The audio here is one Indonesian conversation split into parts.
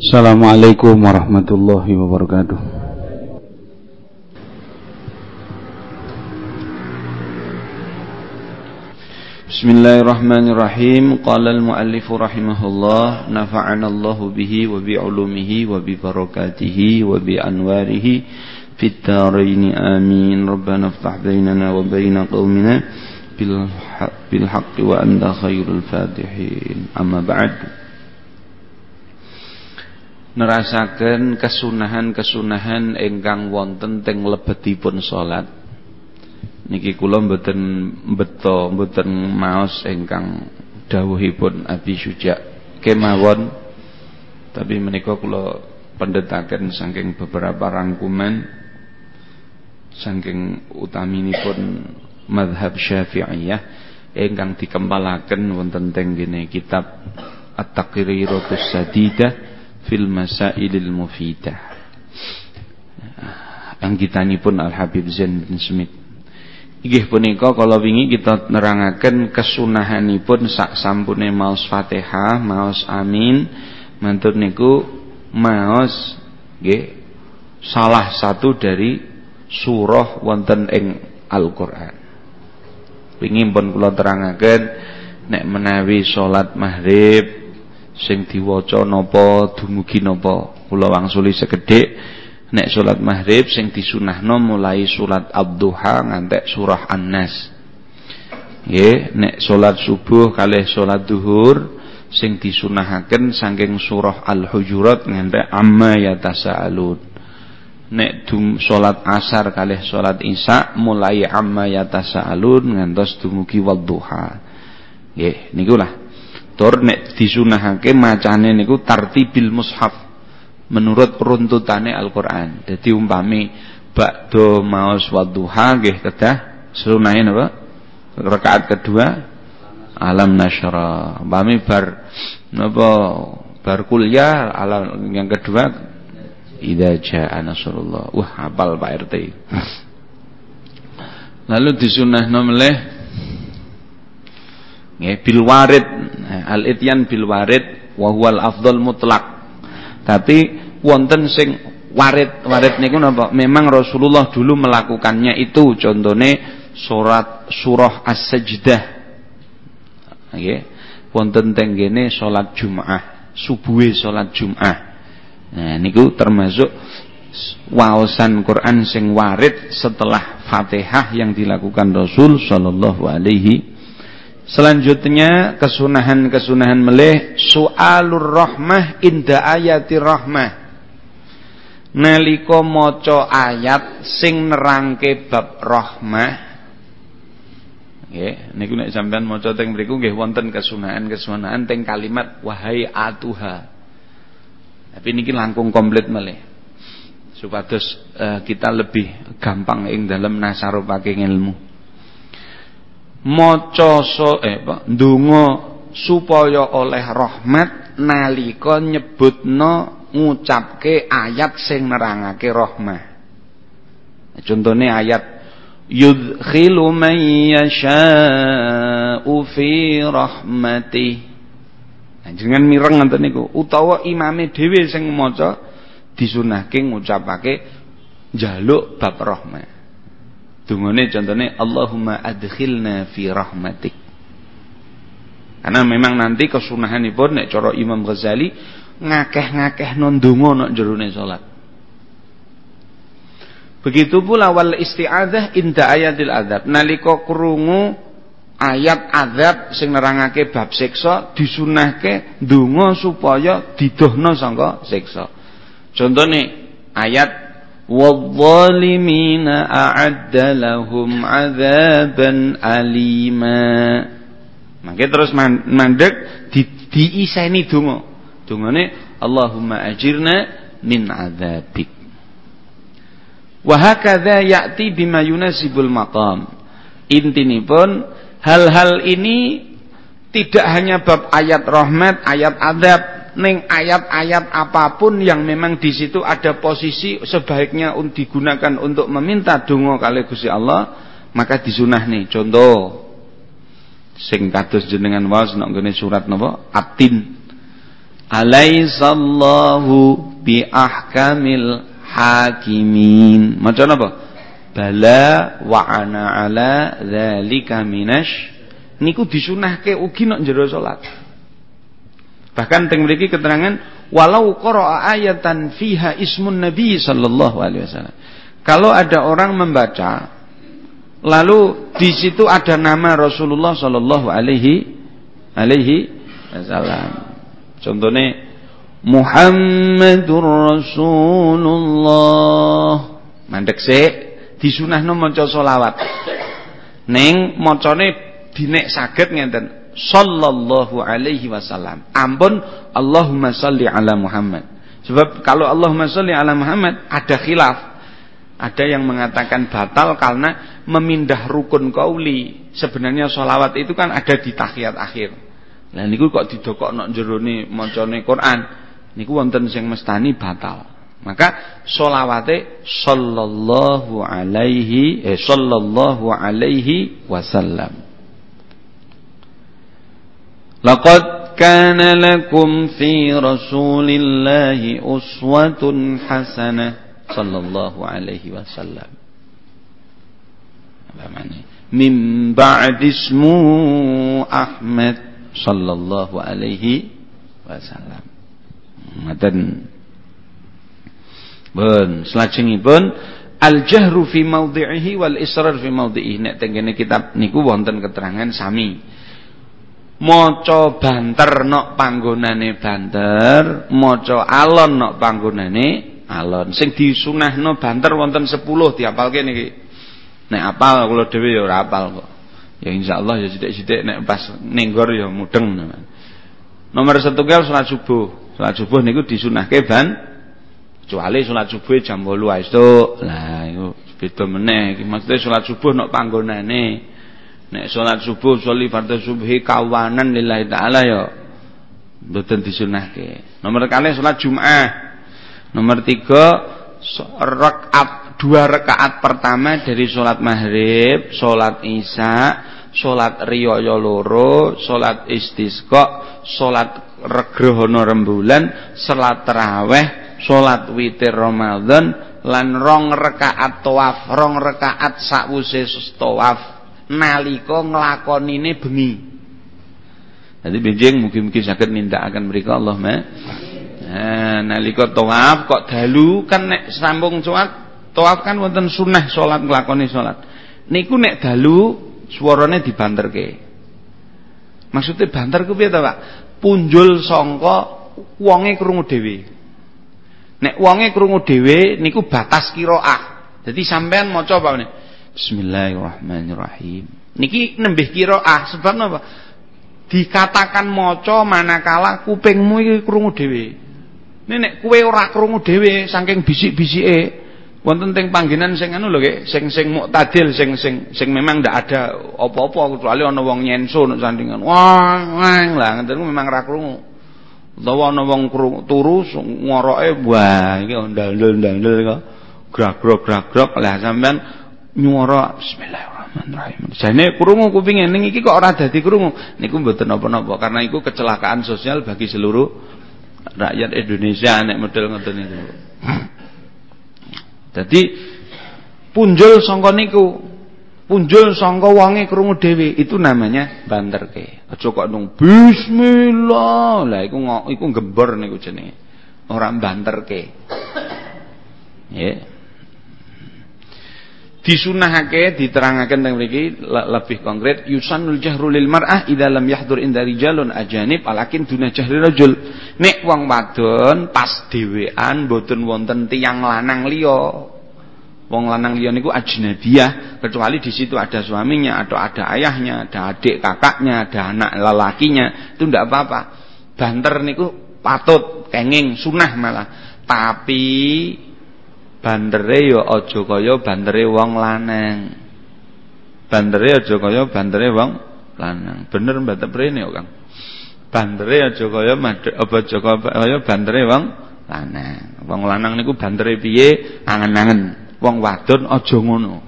Assalamualaikum warahmatullahi wabarakatuh. Bismillahirrahmanirrahim. Qala al-muallif rahimahullah, nafa'ana Allah bihi wa bi ulumihi wa bi barakatihi wa bi anwarihi fid dharain amin. Rabbana iftah bainana wa baina qaumina bil haqqi wa anta khairul fatihin. Amma ba'd nerasaken kesunahan-kesunahan ingkang wonten teng lebetipun salat. Niki kula mboten beto mboten maos ingkang dawuhipun Abi Suja kemawon. Tapi menika kula pendetaken saking beberapa rangkuman saking utaminipun madhab Syafi'iyah ingkang dikempalaken wonten teng kitab At-Taqriratus Sadidah fil masailil mufidah anggitanipun Al Habib Zain bin Smith. Inggih punika kala wingi kita nerangaken kesunahanipun sak sampune maos Fatihah, maos amin, mantun niku maos nggih salah satu dari surah wonten ing Al-Qur'an. Wingi pun kula terangaken nek menawi salat maghrib sing diwaca napa dumugi napa. Kula wangsuli sekedhik nek salat maghrib sing disunahno mulai salat abduha ngantek surah an-nas. Nggih nek salat subuh kalih salat duhur sing disunahaken saking surah al-hujurat ngantek amma yatasaalun. Nek dum salat asar kalih salat isya mulai amma yatasaalun ngantos dumugi wadduha nggih niku lah Tur nek disunahake macane niku tartibil mushaf menurut runtutane Al-Qur'an. Dadi umpami ba'da maos wadduha nggih kedah sunahe napa? Rakaat kedua alam nasyara. Umpami bar napa bar kuliah alam yang kedua idza jaa nasrullah. Wah, hafal Pak RT. Lalu disunahno meleh nggih bil warid. Al ityan bil warid wa afdal mutlak. Tapi wonten sing warid. Warid niku napa? Memang Rasulullah dulu melakukannya itu contohnya surat surah as-sajdah. Nggih wonten tenggene salat Jumat subuhe salat Jumat nah niku termasuk waosan Quran sing warid setelah Fatihah yang dilakukan Rasul sallallahu alaihi Selanjutnya kesunahan-kesunahan meleh soalur rahmah inda ayati rahmah. Nalika maca ayat sing nerangke bab rahmah. Nggih, niku nek sampean maca teng mriku nggih wonten kesunahan-kesunahan teng kalimat wahai atuha. Tapi niki langkung komplit meleh. Supados uh, kita lebih gampang ing dalam nasarupake ilmu maca so eh ndonga supaya oleh rahmat nalika nyebutno ngucapke ayat sing nerangake rahmah. Contone ayat yudkhilu man yasha'u fi rahmati. Nah, jenengan mireng ngoten niku utawa imame dhewe sing maca disunahke ngucapake njaluk bab rahmah. Dungane contohnya Allahumma adkhilna fi rahmatik. Karena memang nanti kesunahanipun nek cara Imam Ghazali ngakeh-ngakeh non donga nek jerone salat. Begitu pula wal isti'adzah inda ayatil adzab. Nalika krungu ayat azab sing nerangake bab siksa disunahke ndonga supaya didohno sangka siksa. Contone ayat والظالمين أعد لهم عذابا أليما Maka terus mandek di, diiseni donga. Dongane Allahumma ajirna min adzabik. Wa hakadha ya'ti bima yunasibul maqam. Intinipun hal-hal ini tidak hanya bab ayat rahmat, ayat adab, neng ayat-ayat apa pun yang memang di situ ada posisi sebaiknya digunakan untuk meminta donga kali Gusti Allah, maka disunah nih. Contoh sing kados jenengan waos nek surat napa? Atin. alaisallahu bi ahkamil hakimin macam apa bala wa ana ala dzalika minash niku disunahke ugi nek jero salat bahkan teng mriki keterangan walau qara'a ayatan fiha ismun nabi sallallahu alaihi wasallam kalau ada orang membaca lalu di situ ada nama Rasulullah sallallahu alaihi alaihi wasallam Contohnya Muhammadur Rasulullah. Mandek sik disunahno maca selawat. Ning macane dinek saged ngenten sallallahu alaihi wasallam. Ampun Allahumma salli ala Muhammad. Sebab kalau Allahumma salli ala Muhammad ada khilaf. Ada yang mengatakan batal karena memindah rukun kauli. Sebenarnya solawat itu kan ada di tahiyat akhir. Lah niku kok didokokno jerone macane Quran, niku wonten sing mestani batal. Maka solawate sallallahu alaihi eh sallallahu alaihi wasallam. Laqad kana lakum fi Rasulillahi uswatun hasanah sallallahu alaihi wasallam. Apa maknanya? Min ba'di ismu Ahmad sallallahu alaihi wasallam. Ngoten. Pun salajengipun al-jahru fi maudhi'ihi wal israr fi maudhi'ihi nek tengene kitab niku wonten keterangan sami. Maca banter nok panggonane banter, maca alon nok panggonane alon. Sing disunahno banter wonten 10 diapalke niki. Nek apal kula dhewe ya ora apal kok. Ya insyaallah ya sithik-sithik nek pas nenggor ya mudeng. Nomor setunggal salat subuh. Salat subuh niku disunahke ban kecuali salat subuh jam 8 esuk. Lah iku beda meneh. Iki maksude salat subuh nek panggonane. Nek salat subuh sholli fardhu subhi kawanan lillahi taala ya mboten disunahke. Nomor kali salat Jumat. Nomor tiga rakaat dua rakaat pertama dari sholat maghrib, sholat isya, sholat riyoyo loro, sholat istisqa, sholat regrohono rembulan, sholat teraweh, sholat witir Ramadan, lan rong rakaat tawaf, rong rakaat sakwuse tawaf nalika nglakonine bengi. Jadi benjing mungkin-mungkin sakit minta akan mereka Allah. Nah, nalika tawaf kok dalu kan nek sambung sholat Tawaf kan wonten sunnah salat nglakoni salat. Niku nek dalu suarane dibanterke. Maksudnya banter ku piye ta, Pak? Punjul sangka wonge krungu dhewe. Nek wonge krungu dhewe niku batas qiraah. Jadi sampean maca apa meneh? Bismillahirrahmanirrahim. Niki nembih qiraah sebab napa? Dikatakan maca manakala kupingmu iki krungu dhewe. Nek kowe ora krungu dhewe saking bisik-bisike, wonten teng panggenan sing anu lho nggih, sing sing muktadil, sing sing sing memang ndak ada apa-apa kecuali ana wong nyenso nek sandingan. Wah, wang lah ngeten memang ra krungu. Utawa ana wong turu ngoroke wah iki ndandel-ndandel kok. Grak-grak grak-grak lah sampean nyuara bismillahirrahmanirrahim. Jane krungu kupinge ning iki kok ora dadi krungu. Niku mboten napa-napa karena iku kecelakaan sosial bagi seluruh rakyat Indonesia nek model ngoten niku. Jadi punjul sangka niku, punjul sangka wonge krungu dhewe itu namanya banterke. Aja kok nung bismillah. Lah iku iku gembor niku jenenge. Ora banterke. Ya. Disunahake diterangaken teng mriki lebih konkret yusanul jahru lil mar'ah idza lam yahdur inda rijalun ajanib alakin duna jahri rajul. Nek wong wadon pas dhewean mboten wonten tiyang lanang liya. Wong lanang liya niku ajnabiyah kecuali di situ ada suaminya atau ada ayahnya, ada adik kakaknya, ada anak lelakinya, itu ndak apa-apa. Banter niku patut kenging sunah malah. Tapi bandere ya aja kaya bandere wong lanang. Bandere aja kaya bandere wong lanang. Bener mboten prene kok, Kang. Bandere aja kaya apa aja kaya bandere wong lanang. Wong lanang niku bandere piye? Angen-angen. Wong wadon aja ngono.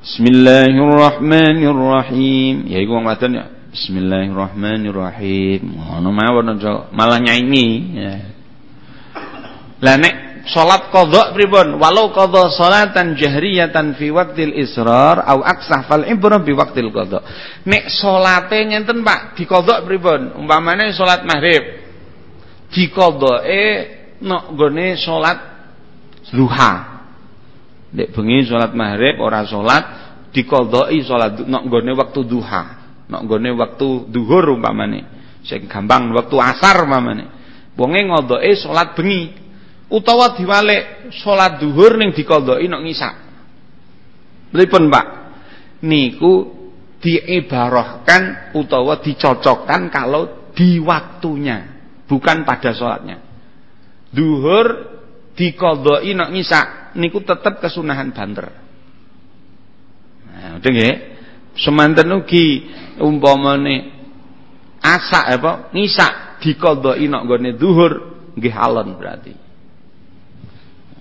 Bismillahirrahmanirrahim. Ya iku wong wadon ya Bismillahirrahmanirrahim. Ngono mawon aja malah nyanyi. Ya. Lah nek salat qadha pripun? Walau qadha salatan jahriyatan fi waqtil israr au aksah fal ibra bi waqtil qadha. Nek salate ngenten Pak, diqadha pripun? Umpamane salat maghrib. Diqadhae nok gone salat duha. Nek bengi salat maghrib ora salat diqadhai salat nok gone wektu duha nok gone wektu duhur umpamane sing gampang wektu asar umpamane wonge ngodhoke salat bengi utawa diwalik salat duhur ning dikodhoki nok ngisak. Pripun Pak? Niku diibarahkan utawa dicocokkan kalau di waktunya bukan pada sholatnya. Duhur dikodoi nok ngisak niku tetap kesunahan banter. Nah udah nggih. Semanten ugi umpamane asak apa? Ngisak diqadhai nek gone zuhur nggih berarti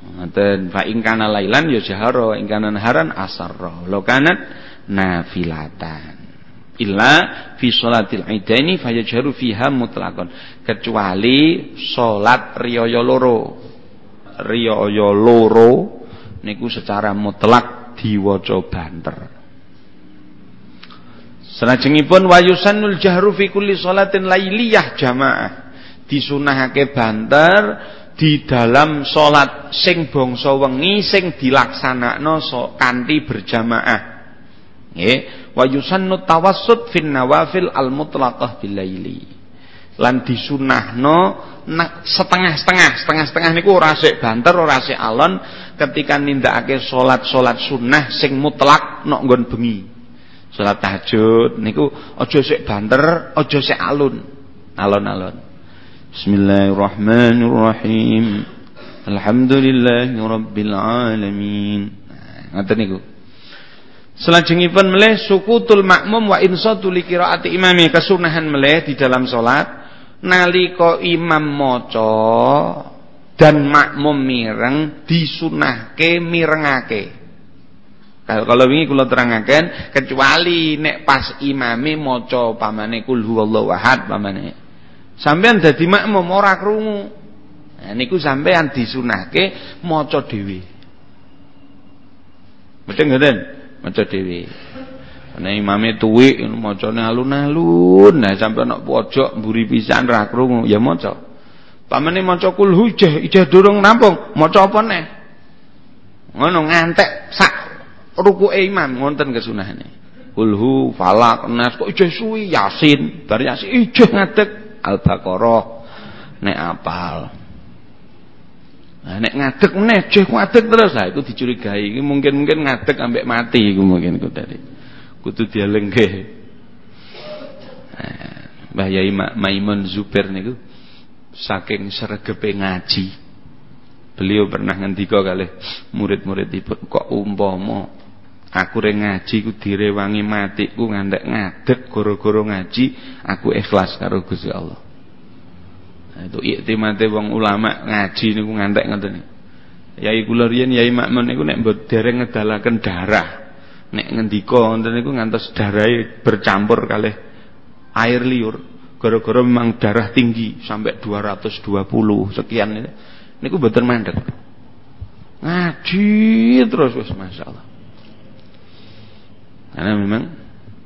ngoten fa in kana lailan ya jahara in kana naharan asarra. Lo kanat nafilatan. Illa fi sholatil idaini fayajharu fiha mutlaqan. Kecuali salat riyaya loro. Riyaya loro niku secara mutlak diwaca banter. Salajengipun wayusannul jahru fi kulli sholatin lailiyah jamaah. Disunahake banter di dalam salat sing bangsa wengi sing dilaksanakno so, kanthi berjamaah. Nggih, wa yusannu tawassut fin nawafil al mutlaqah bil laili. Lan disunahno setengah-setengah, setengah-setengah niku ora sik banter, ora sik alon ketika nindakake salat-salat sunnah sing mutlak nok nggon bengi salat tahajud niku aja sik banter, aja sik alun. Alon-alon. Bismillahirrahmanirrahim. Alhamdulillahi rabbil alamin. Nah, ngoten niku. Selajengipun melih sukutul makmum wa insatu li qiraati imami kesunahan melih di dalam salat nalika imam maca dan makmum mireng disunahke mirengake. Kalau wingi kula terangaken kecuali nek pas imame maca pamane kul huwallahu ahad pamane. Sampeyan dadi makmum ora krungu. Nah niku sampeyan disunahke maca dhewe. Mboten ngoten, maca dhewe. Nek imame tuwik macane alun-alun, nah sampeyan nek pojok mburi pisan ra krungu ya maca. Pamane maca kul hujah ijah durung nampung, maca apa neh? Ngono ngantek sak rukuke imam ngonten kesunahane. Kulhu, falak, nas kok ijeh suwi Yasin, bar Yasin ijeh ngadeg Al-Baqarah nek apal. Nah, nek ngadeg meneh ijeh ngadeg terus ha iku dicurigai iki mungkin-mungkin ngadeg ambek mati iku mungkin iku tadi. Kudu dielengke. Nah, Mbah Yai Maimun Zubair niku saking sregepe ngaji. Beliau pernah ngendika kali murid-muridipun kok umpama Aku re ngaji ku direwangi matiku ngandek ngadeg gara-gara ngaji, aku ikhlas karo Gusti Allah. Nah, itu iktimate wong ulama ngaji niku ngandek ngoten. Yai kula riyen Yai Makmun niku nek mbok dereng ngedalaken darah. Nek ngendika ngoten niku ngantos darahe bercampur kalih air liur. Gara-gara memang darah tinggi sampai 220 sekian niku mboten mandek. Ngaji terus wis masyaallah. Karena memang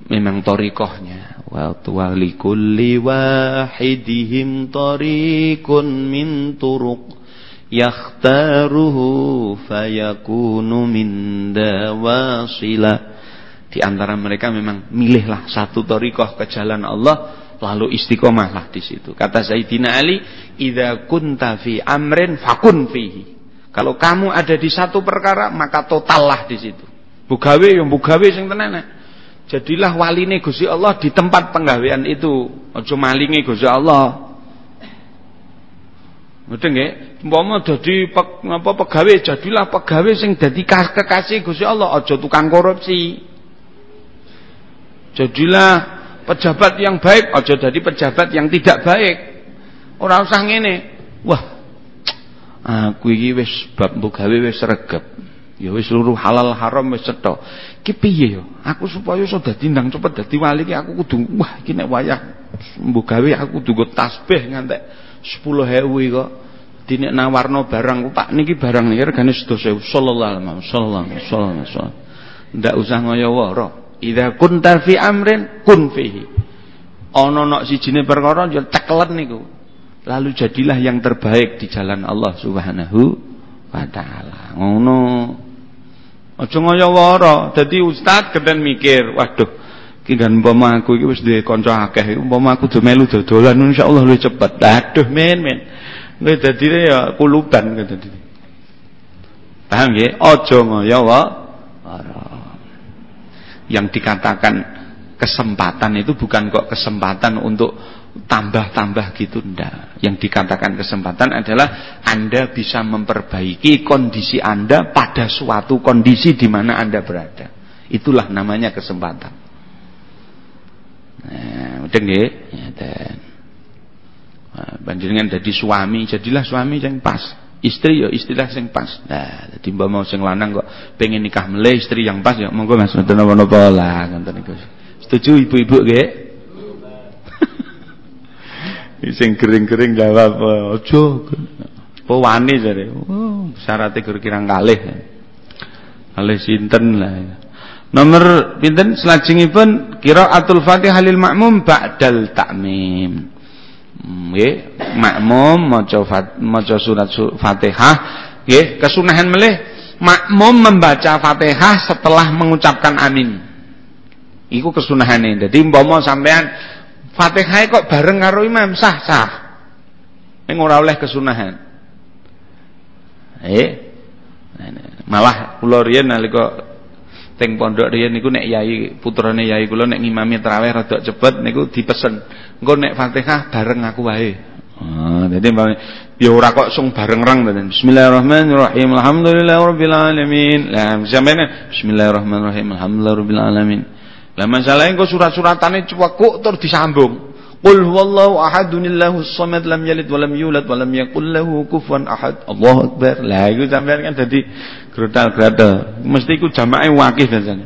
memang torikohnya. Wa tuwali kulli wahidihim torikun min turuk yakhtaruhu fayakunu min dawasila. Di antara mereka memang milihlah satu torikoh ke jalan Allah lalu istiqomahlah di situ. Kata Sayyidina Ali, "Idza kunta fi amrin fakun fihi." Kalau kamu ada di satu perkara, maka totallah di situ. Bugawe yang bugawe sing tenan. Jadilah waline Gusti Allah di tempat penggawean itu. Aja malinge Gusti Allah. Ngerti nggih? Umpama dadi apa pegawe jadilah pegawe sing dadi kekasih Gusti Allah, aja tukang korupsi. Jadilah pejabat yang baik, aja dadi pejabat yang tidak baik. Ora usah ngene. Wah, aku iki wis bab gawe wis regep. Ya seluruh halal haram wis cetha. Ki piye yo? Aku supaya iso dadi ndang cepet dadi wali ki aku kudu wah iki nek wayah mbok gawe aku kudu tasbih ngantek 10.000 kok. Dine nawarno barang, Pak niki barang niki regane 100.000 sallallahu alaihi wasallam. Sallallahu alaihi wasallam. Usah ngoyo-woro. Idza kunta fi amrin kun fihi. Ana nok sijine perkara yo cekelen niku. Lalu jadilah yang terbaik di jalan Allah Subhanahu wa taala. Ngono. Aja ngoyo-woro. Dadi ustaz geden mikir, waduh, iki kan umpama aku iki wis duwe kanca akeh, umpama aku do melu dodolan insyaallah luwih cepet. Aduh, men men. Kuwi dadine ya kuluban dadi. Paham nggih? Aja ngoyo-woro. Yang dikatakan kesempatan itu bukan kok kesempatan untuk tambah-tambah gitu ndak. Yang dikatakan kesempatan adalah Anda bisa memperbaiki kondisi Anda pada suatu kondisi di mana Anda berada. Itulah namanya kesempatan. Nah, mudeng nggih? Ngeten. Nah, panjenengan dadi suami, jadilah suami yang pas. Istri ya istilah yang pas. Nah, dadi mau sing lanang kok pengen nikah meleh istri yang pas ya monggo Mas mboten napa-napa lah ngoten. Setuju ibu-ibu nggih? Sing kering-kering jawab aja. Apa wani jare? Oh, syaratnya kira-kira kalih. Kalih sinten lah. Nomor pinten selajengipun qiraatul Fatihah lil makmum ba'dal ta'mim. Nggih, makmum maca maca surat Fatihah nggih kesunahan melih makmum membaca Fatihah setelah mengucapkan amin. Iku kesunahane. Dadi umpama sampean Fatihah kok bareng karo imam sah-sah. Ning ora oleh kesunahan. Eh. Malah kula riyen nalika teng pondok riyen niku nek yai putrane yai kula nek ngimami traweh rada cepet niku dipesen. Engko nek Fatihah bareng aku wae. Ah, dadi ya ora kok sung bareng-reng to. Bismillahirrahmanirrahim. Alhamdulillahirabbil alamin. Lah sampeyan Bismillahirrahmanirrahim. Alhamdulillahirabbil alamin. Lah masalahnya engko surat-suratane cuwekuk terus disambung. Qul huwallahu ahadunillahus samad lam yalid wa lam yulad wa lam yakul lahu kufuwan ahad. Allahu akbar. Lah iku sampean kan dadi grotal-grotal. Mesti iku jamaah wakif biasane.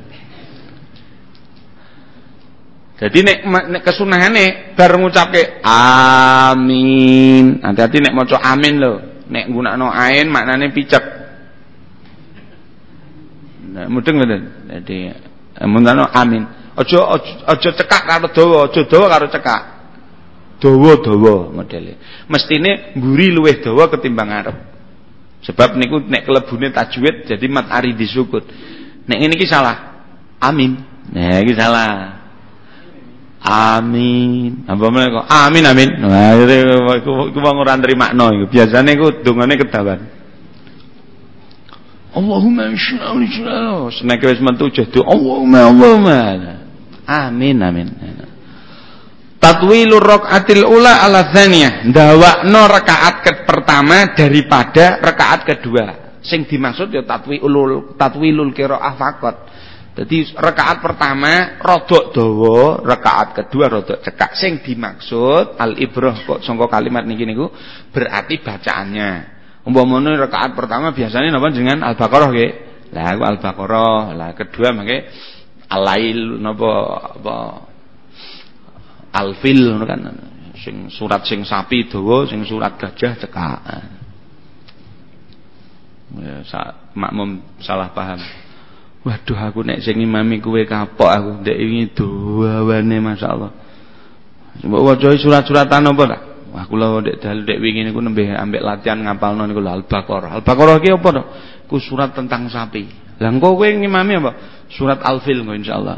Jadi nek nek kesunahane bareng ngucapke amin. Hati-hati nek maca amin lho. Nek nggunakno ain maknane picek. Nah, mudeng ngoten. Jadi Mengano amin. Aja aja cekak karo dawa, aja dawa karo cekak. Dawa-dawa modele. Mestine mburi luwih dawa ketimbang arep. Sebab niku nek kelebune tajwid jadi mat ari disukut. Nek ngene iki salah. Amin. Nah iki salah. Amin. Apa meneh kok amin amin. Nah iku iku wong ora nrimakno iku. Biasane iku dongane kedawan. Allahumma insya'u insya'u. Senek wis metu jadi Allahumma Allahumma. Amin amin. Tatwilur rakaatil ula ala tsaniyah. Ndawakno rakaat ke pertama daripada rakaat kedua. Sing dimaksud ya tatwilul tatwilul qiraah faqat. Jadi rakaat pertama rodok dawa, rakaat kedua rodok cekak. Sing dimaksud al ibrah kok sangka kalimat niki niku berarti bacaannya. Umpamane rakaat pertama biasanya napa dengan Al-Baqarah nggih. Lah aku Al-Baqarah, lah kedua mangke Al-Lail napa apa Al-Fil kan sing surat sing sapi dawa, sing surat gajah cekak. Ya, sa, makmum salah paham. Waduh aku nek sing imami kuwe kapok aku ndek wingi dawane masyaallah. Coba waca surat-suratan apa tak? Wah kula dek dalu dek wingi niku nembe ambek latihan ngapalno niku Al-Baqarah. Al-Baqarah ki apa to? Ku surat tentang sapi. Lah engko kowe ngimami apa? Surat Al-Fil engko insyaallah.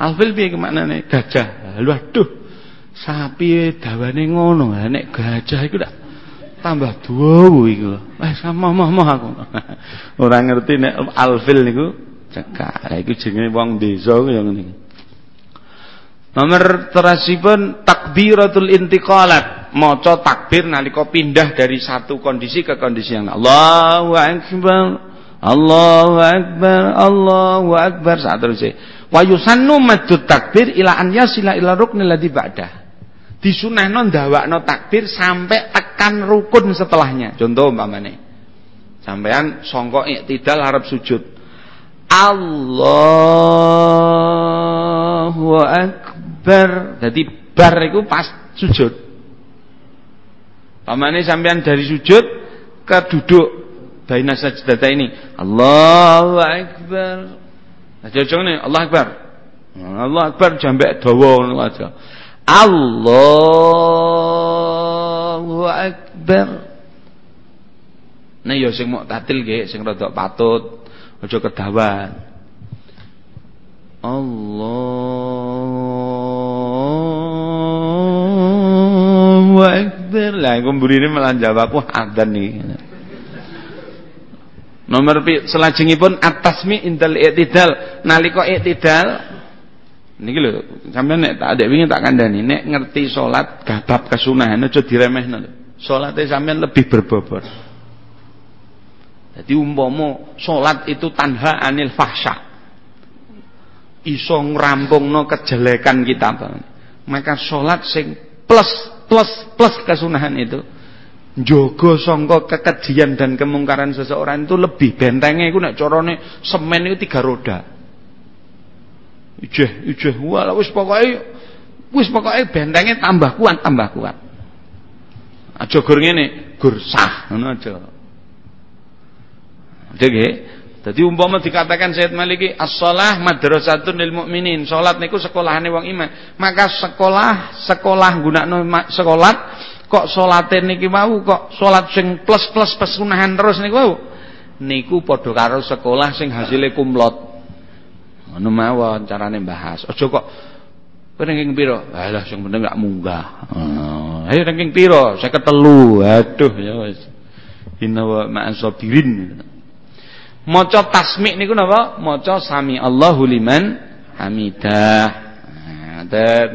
Al-Fil piye maknane? Gajah. Lha aduh. Sapi dawane ngono. Nek gajah iku dak tambah dawa iku. Wes sama moh aku. Ora ngerti nek Al-Fil niku cekak. Lah iku jenenge wong desa ya ngene. Nomor terasipun takbiratul intiqalat maca takbir nalika pindah dari satu kondisi ke kondisi yang Allahu akbar Allahu akbar Allahu akbar saat terus wa yusannu madut takbir ila an yasila ila ruknil ladzi ba'dah disunahno ndawakno takbir sampai tekan rukun setelahnya contoh umpamane Sampean songkok iktidal harap sujud. Allahu akbar. Jadi bar itu pas sujud. Pamane sampean dari sujud ke duduk baina sajdata ini. Allahu akbar. Nah, nih Allah akbar. Allah akbar jambek dawa ngono aja. Allahu akbar. Nah ya sing tatil nggih, sing rada patut, aja kedawan. Allahu Akbar. Lah iku mburine malah jawab aku adzan iki. Nomor selajengipun at-tasmi indal i'tidal. Nalika i'tidal niki lho, sampeyan nek tak adek wingi tak kandhani, nek ngerti salat gabab kesunahan aja diremehno lho. Salate sampeyan lebih berbobot. Jadi umpama salat itu tanha anil fahsya. Iso ngrampungno kejelekan kita. Maka salat sing plus plus plus kesunahan itu njogo sangka kekejian dan kemungkaran seseorang itu lebih bentengnya iku nek carane semen itu tiga roda. Ijeh ijeh wala wis pokoke wis pokoke bentengnya tambah kuat tambah kuat. Aja gur ngene, gur sah ngono aja. Dadi umpama dikatakan Sayyid Maliki as-shalah madrasatun lil mukminin. Salat niku sekolahane wong iman. Maka sekolah sekolah gunakno sekolah kok salate niki mau kok salat sing plus-plus pesunahan terus niku wau. Niku padha karo sekolah sing hasile kumlot. Ngono mawon carane bahas. Aja kok ranking piro? Alah sing penting gak munggah. Oh, ayo ranking piro? 53. Aduh ya wis. Inna wa ma'asabirin. Maca tasmi' niku napa? Maca sami Allahu liman hamidah. Nah, dan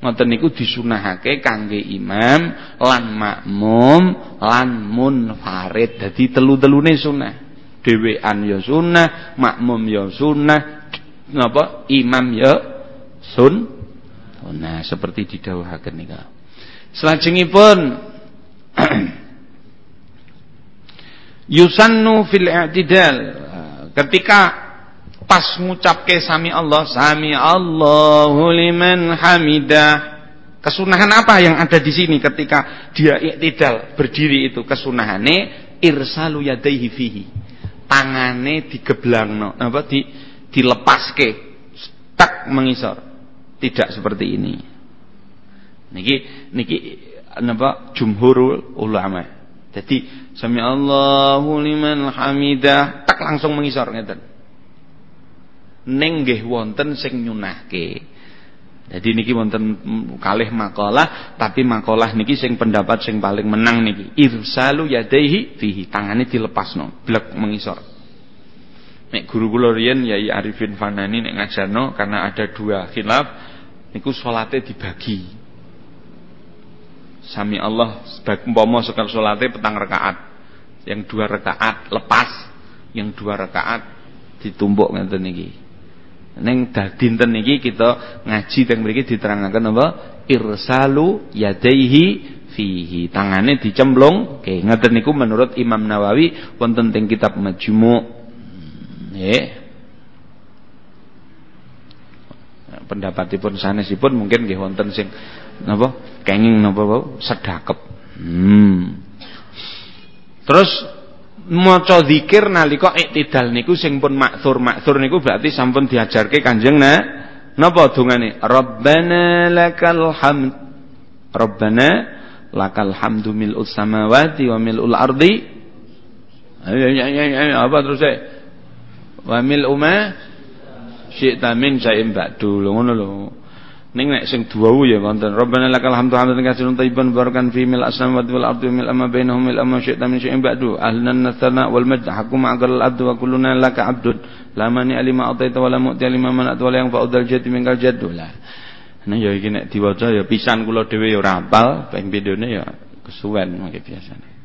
ngoten niku disunahake kangge imam lan makmum lan munfarid. Dadi telu-telune sunah. Dhewean ya sunah, makmum ya sunah, napa? Imam ya sun. Nah, seperti didhawuhaken nika. Selajengipun yusannu fil i'tidal. Ketika pas ngucapke sami Allah sami Allahu liman hamidah. Kesunahan apa yang ada di sini ketika dia i'tidal berdiri itu? Kesunahane irsalu yadaihi fihi. Tangane digeblangno apa di dilepaske. Tak mengisor. Tidak seperti ini. Niki niki napa jumhurul ulama. Jadi Sami Allahu liman hamidah tak langsung mengisor ngeten. Ning nggih wonten sing nyunahke. Jadi niki wonten kalih makalah tapi makalah niki sing pendapat sing paling menang niki irsalu yadaihi fihi tangane dilepasno blek mengisor. Nek guru kula riyen Yai Arifin Fanani nek ngajarno karena ada dua khilaf niku salate dibagi. Sami Allah umpama sekal salate petang rakaat yang dua rakaat lepas, yang dua rakaat ditumbuk ngeten niki. Ning dinten niki kita ngaji teng mriki diterangaken apa? Irsalu yadaihi fihi. Tangane dicemplung. Oke, ngeten niku menurut Imam Nawawi wonten teng kitab Majmu'. Nggih. pendapatipun sanesipun mungkin nggih wonten sing napa kenging napa sedakep. Hmm. Terus maca zikir nalika iktidal niku sing pun maksur maksur niku berarti sampun diajarke Kanjeng na napa dongane? Rabbana lakal hamd. Rabbana lakal hamdu mil'us samawati wa mil'ul ardi. Apa terus e wa mil'u ma syi'ta min syai'in ba'du. Ngono lho Ning nek sing duwu ya wonten. Rabbana lakal hamdu hamdan katsiran thayyiban barakan fi mil as-samawati wal ardi mil amma bainahum mil amma syi'ta min syai'in ba'du. Ahlan nasana wal majd hakum aqal abdu wa kulluna laka abdun. La mani alima ataita wa la mu'ti alima manat wa yang fa'udal jati mingkal jaddu lah. Nah ya iki nek diwaca ya pisan kula dhewe ya ora hafal, ping videone ya kesuwen mangke biasane.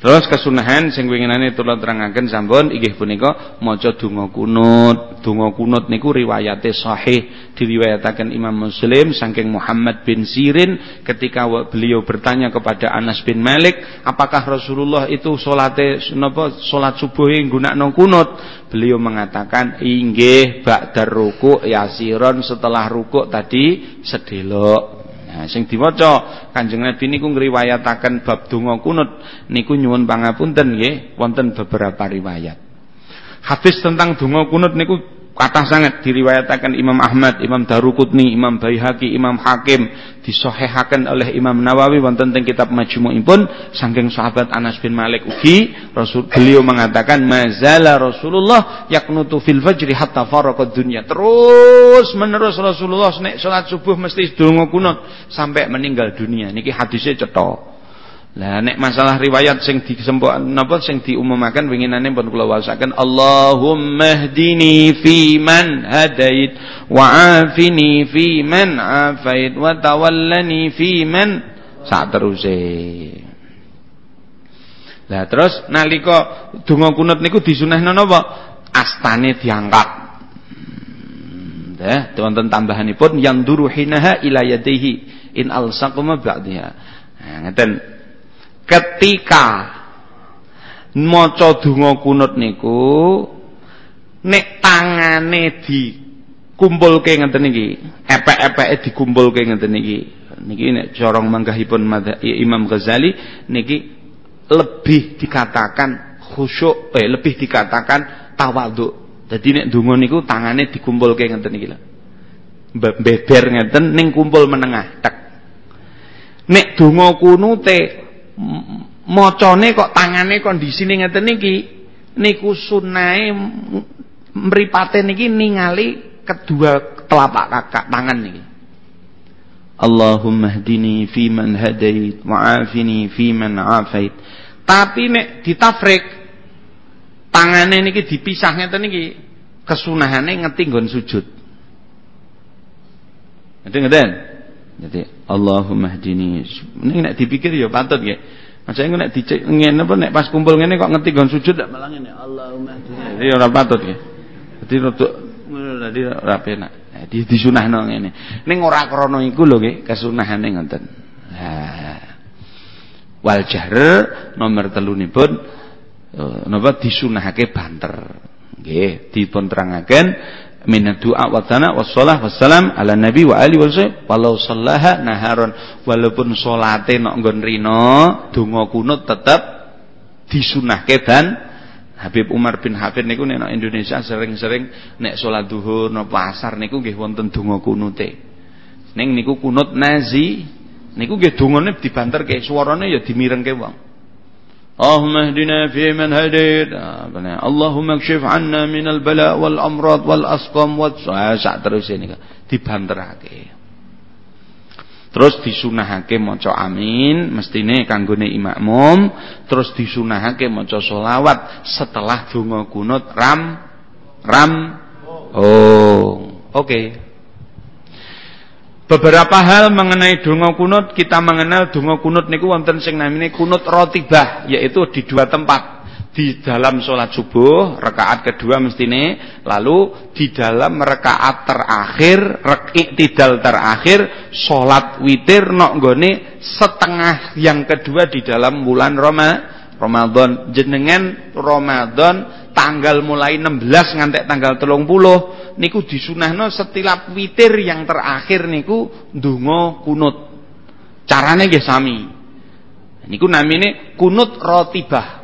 Terus kesunahan sing winginane kula terangaken sampun inggih punika maca donga kunut. Donga kunut niku riwayate sahih diriwayataken Imam Muslim saking Muhammad bin Sirin ketika beliau bertanya kepada Anas bin Malik, apakah Rasulullah itu salate napa salat subuh nggunakno kunut? Beliau mengatakan inggih ba'dar ruku' yasiron setelah rukuk tadi sedelok. Nah, sing diwaca Kanjeng Nabi niku ngriwayataken bab donga kunut niku nyuwun pangapunten nggih wonten beberapa riwayat. Hadis tentang donga kunut niku Kata sangat diriwayatakan Imam Ahmad, Imam Daruqutni, Imam Baihaqi, Imam Hakim, disohehaken oleh Imam Nawawi wonten teng kitab Majmu'ipun saking sahabat Anas bin Malik ugi Rasul beliau mengatakan mazala Rasulullah yaknutu fil fajri hatta faraqad dunya. Terus menerus Rasulullah nek salat subuh mesti donga kunut sampai meninggal dunia. Niki hadisnya cetok. Lah nek masalah riwayat sing disempok napa sing diumumaken winginane pun kula wasaken Allahumma hdini fi man hadait wa afini fi man afait wa tawallani fi man sak teruse. Lah terus nalika donga kunut niku disunahno napa? Astane diangkat. Hmm, wonten tambahanipun yang duru hinaha ila yadihi in alsaquma ba'daha. Nah, ngeten ketika maca donga kunut niku nek tangane dikumpulke ngeten iki epek-epeke dikumpulke ngeten iki niki nek corong manggahipun Imam Ghazali niki lebih dikatakan khusyuk eh lebih dikatakan tawadhu dadi nek donga niku tangane dikumpulke ngeten iki beber ngeten ning kumpul menengah tek. Nek donga kunute macane kok tangane kondisine ngeten niki niku sunahe mripate niki ningali kedua telapak kakak tangan niki. Allahumma hdini fi man hadait wa'afini fi man afait. Tapi nek ditafrik tangane niki dipisah ngeten niki kesunahane ngeti nggon sujud. Ngeten jadi Allahumma hdini. Ini nek dipikir ya patut nggih. Maksudnya nek dicek ngene apa nek pas kumpul ngene kok ngerti gon sujud dak malah ngene Allahumma hdini. Jadi ora patut nggih. Dadi rodok dadi ora penak. Nah, di disunahno ngene. Ning ora krana iku lho nggih kesunahane ngoten. Nah. Wal jahr nomor telunipun eh, napa disunahake banter. Nggih, dipun terangaken minad du'a wa thana wassalah wassalam ala nabi wa ali wasallam walau sallaha naharon walaupun salate nok nggon rino donga kunut tetep disunahke dan Habib Umar bin Hafid niku nek Indonesia sering-sering nek salat zuhur napa asar niku nggih wonten donga kunute. Ning niku kunut nazi niku nggih dongane dibanterke suarane ya dimirengke wong. اللهم اهدنا فيمن هديت اللهم اكشف عنا من البلاء والامراض والاسقام sak terus ini dibanterake terus disunahake maca amin mestine kanggone imam terus disunahake maca selawat setelah donga kunut ram ram oh oke okay. Beberapa hal mengenai donga kunut kita mengenal donga kunut niku wonten sing namine kunut rotibah yaitu di dua tempat. Di dalam sholat subuh rekaat kedua mestine lalu di dalam rekaat terakhir tidak terakhir sholat witir nok gone setengah yang kedua di dalam bulan Roma Ramadan. Jenengan Ramadan tanggal mulai 16 ngantek tanggal 30 niku disunahno setiap witir yang terakhir niku ndonga kunut. Carane nggih sami. Niku namine kunut rotibah.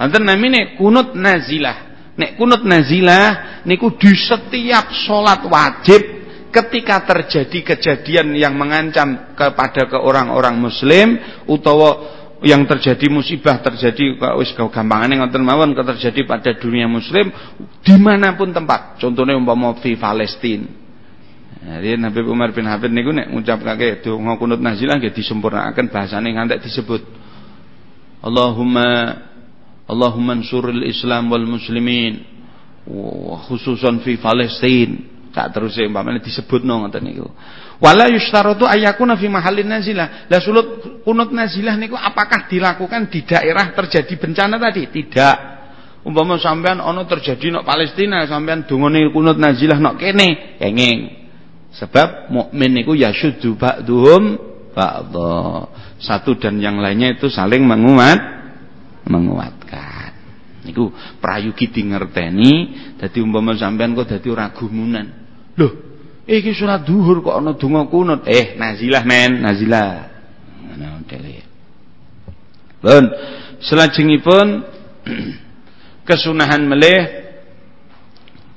Wonten namine kunut nazilah. Nek kunut nazilah niku di setiap salat wajib ketika terjadi kejadian yang mengancam kepada ke orang-orang muslim utawa yang terjadi musibah terjadi wis gampangane ngoten mawon terjadi pada dunia muslim di mana pun tempat. Contohnya umpama di Palestina. Jadi Nabi Umar bin Habib niku nek ngucapake donga kunut nazilah nggih disempurnakaken bahasane ngantek disebut. Allahumma Allahumma ansuril Islam wal muslimin khususan fi Palestina. Tak terus umpamane disebutno ngoten niku. Wala yushtaratu ayyakuna fi mahallin nazilah. Lah sulut kunut nazilah niku apakah dilakukan di daerah terjadi bencana tadi? Tidak. Umpama sampean ana terjadi nok Palestina, sampean dungane kunut nazilah nok kene, kenging. Sebab mukmin niku yasyuddu ba'duhum ba'dha. Satu dan yang lainnya itu saling menguat menguatkan. Niku prayugi ngerteni dadi umpama sampean kok dadi ora gumunan. Loh, iki surat duhur kok ana donga kunut. Eh, nazilah men, nazilah. Ngono dhewe. Lun, selajengipun kesunahan melih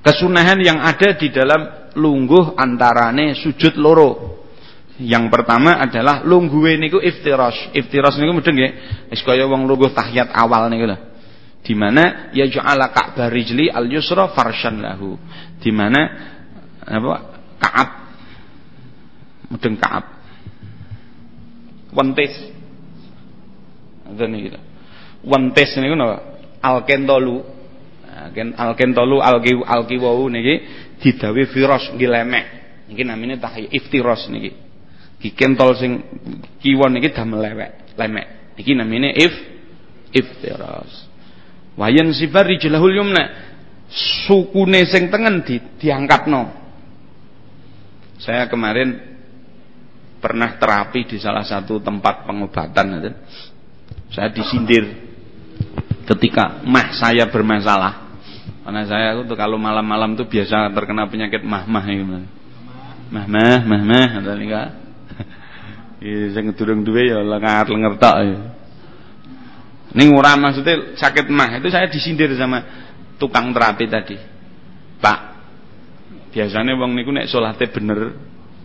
kesunahan yang ada di dalam lungguh antarane sujud loro. Yang pertama adalah lungguhe niku iftiras. Iftiras niku mudeng nggih. Wis kaya wong lungguh tahiyat awal niku lho. Di mana ya ja'ala ka'bah rijli al-yusra farshan lahu. Di mana apa? Ka'ab mudeng Ka'ab. Wentis. Ngoten niki. Wentis niku napa? Al-kentolu. Al-kentolu al-kiwau niki didawi firas nggih lemek. Niki namine tahiyat iftiras niki. Ki sing kiwon iki damel lewek, lemek. Iki namine if iftiras. Wayan sifar rijlahul yumna. Sukune sing tengen di, diangkatno. Saya kemarin pernah terapi di salah satu tempat pengobatan Saya disindir ketika mah saya bermasalah. Karena saya itu kalau malam-malam tuh biasa terkena penyakit mah-mah gitu. Mah-mah, mah-mah, ada Iya, sing durung duwe ya lengar lenger tok ya. Ning ora maksudnya sakit mah, itu saya disindir sama tukang terapi tadi. Pak, biasanya wong niku nek salate bener,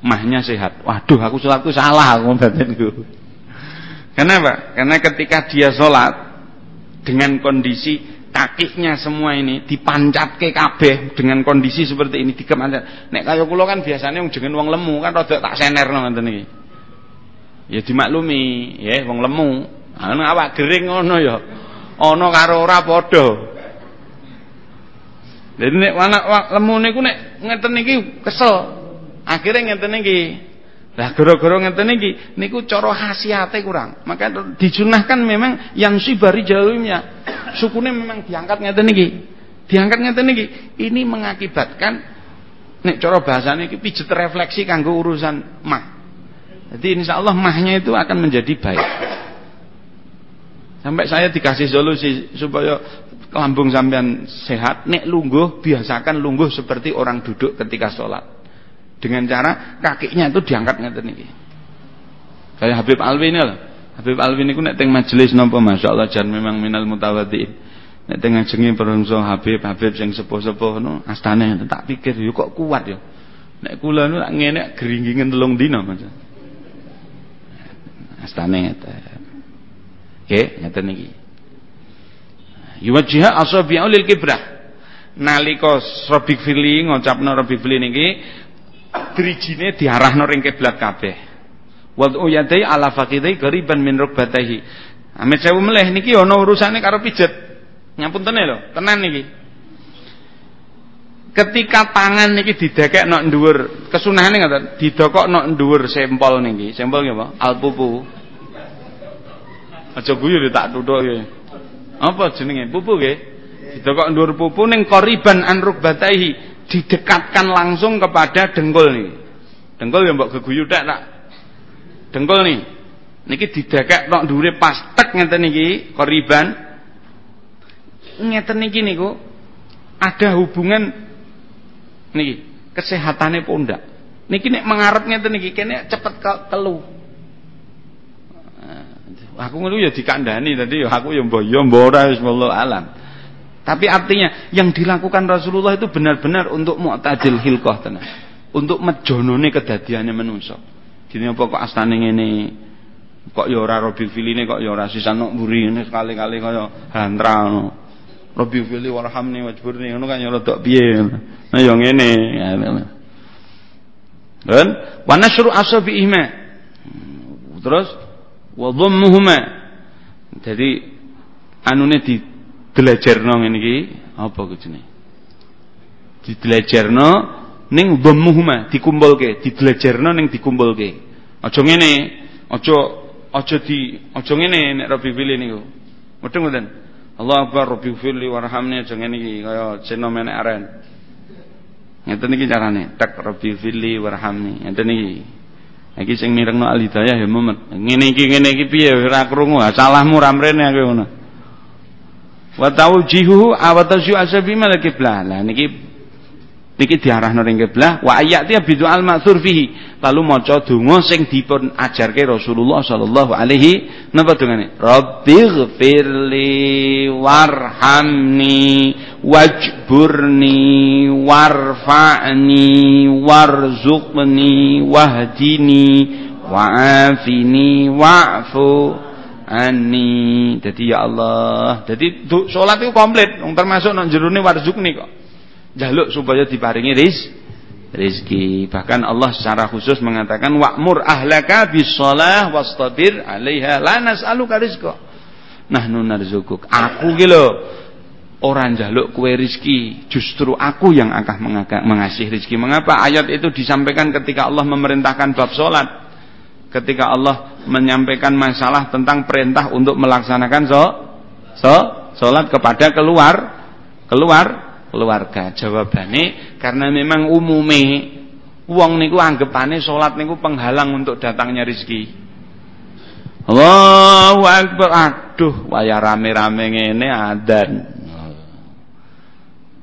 mahnya sehat. Waduh, aku salatku salah aku batinku. Kenapa? Karena ketika dia sholat dengan kondisi kakinya semua ini dipancat ke kabeh dengan kondisi seperti ini dikemancat. Nek kaya kula kan biasanya wong jeneng wong lemu kan rada tak senerno ngoten iki ya dimaklumi ya wong lemu ana awak gering ngono ya ana karo ora padha jadi nek anak lemu niku nek ngeten iki kesel. Akhirnya ngeten iki. Lah gara-gara ngeten iki niku cara khasiate kurang. Maka dijunahkan memang yang sibari jalumnya sukune memang diangkat ngeten iki. Diangkat ngeten iki. Ini mengakibatkan nek cara bahasane iki pijet refleksi kanggo urusan mah. Jadi insya Allah mahnya itu akan menjadi baik. Sampai saya dikasih solusi supaya lambung sampean sehat, nek lungguh biasakan lungguh seperti orang duduk ketika sholat. Dengan cara kakinya itu diangkat ngeten niki. Kayak Habib Alwi ini. Habib Alwi niku nek teng majelis napa masyaallah jan memang minal mutawaddiin. Nek teng ngajengi perungso Habib, Habib sing sepuh-sepuh no astane tak pikir yo kok kuat yo. Nek kula nu ngene geringgingen telung dina Mas astane ngeten. Nggih, ngeten niki. Yuwajjiha asabi'u lil kibrah. Nalika Rabbik fili ngucapna Rabbik fili niki drijine diarahno ring kiblat kabeh. Wad'u yadai ala faqidai qariban min rukbatayhi. Amit sewu meleh niki ana urusane karo pijet. Ngapuntene lho, tenan niki. Ketika tangan niki didekek nok dhuwur, kesunahane ngoten, didokok nok dhuwur sempol niki. Sempol nggih apa? Alpupu. Aja guyu tak tuthuk nggih. Apa jenenge? Pupu nggih. Didokok dhuwur pupu ning qoriban an rukbataihi, didekatkan langsung kepada dengkul niki. Dengkul ya mbok geguyu tek tak. Dengkul nih. Niki didekek nok dhuwure pas tek ngeten niki, qoriban. Ngeten niki niku ada hubungan niki kesehatannya pundak. Niki nek mengarep ngeten niki kene cepet ke telu. Aku ngono ya dikandani tadi ya aku ya mbok ya alam. Tapi artinya yang dilakukan Rasulullah itu benar-benar untuk mu'tadil hilqah tenan. Untuk mejonone kedadiane menungso. Dene apa kok astane ngene? Kok ya ora robi filine kok ya ora sisan nok mburi ngene sekali-kali kaya hantra ngono. Robi fili warhamni wajburni ngono kan ya rada piye. Nah ya ngene. Dan wa nasyru asabi'ihma. Terus wa dhammuhuma jadi anune di delajarno ngene iki apa ku jenenge didelajarno ning dhammuhuma dikumpulke, didlejerno ning dikumpulke. Aja ngene, aja aja di aja ngene nek Rabbi pilih niku. Mudeng mboten? Allah Akbar Rabbi fili warhamni aja ngene iki kaya menek aren. Ngeten iki carane, tak Rabbi fili warhamni. Ngeten iki. Iki sing mirengno al hidayah ya Muhammad. Ngene iki ngene iki piye ora krungu, salahmu ra mrene aku ngono. Wa tawjihuhu awatazyu asabi malakiblah. Lah niki niki diarahno ring kiblah wa ayati bidu al ma'thur fihi. Lalu maca donga sing dipun ajarke Rasulullah sallallahu alaihi napa dongane? Rabbighfirli warhamni wajburni warfa'ni warzuqni wahdini wa'afini wa'fu ani jadi ya Allah jadi salat itu komplit. Termasuk nang jerone warzukni kok jaluk supaya diparingi riz rizki. Bahkan Allah secara khusus mengatakan wa'mur ahlaka bisalah wastabir 'alaiha la nas'aluka rizqa. Nahnu narzukuk. Aku ki lho orang jaluk kue rizki justru aku yang akan mengasih rizki mengapa ayat itu disampaikan ketika Allah memerintahkan bab solat ketika Allah menyampaikan masalah tentang perintah untuk melaksanakan so, so kepada keluar keluar keluarga. Jawabane karena memang umume wong niku anggapane salat niku penghalang untuk datangnya rezeki. Allahu Akbar. Aduh, waya rame-rame ngene adan.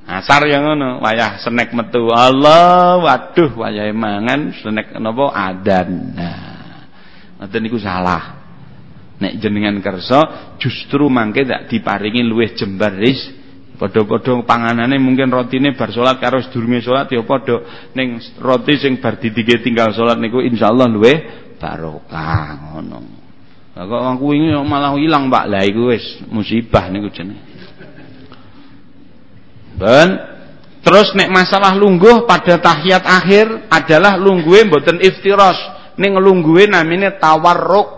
Asar yang ngono, wayah senek metu. Allah, waduh, wayah mangan senek napa adan. Nah, ngoten niku salah. Nek jenengan kersa justru mangke tak diparingi luwih jembar ris Padha-padha panganane mungkin rotine bar salat karo sedurunge salat ya padha. Ning roti sing bar didike tinggal salat niku insyaallah luwih barokah ngono. Lah kok aku wingi malah ilang Pak. Lah iku wis musibah niku jenenge. Ben terus nek masalah lungguh pada tahiyat akhir adalah lungguhe mboten iftiras. Ning lungguhe namine tawarruk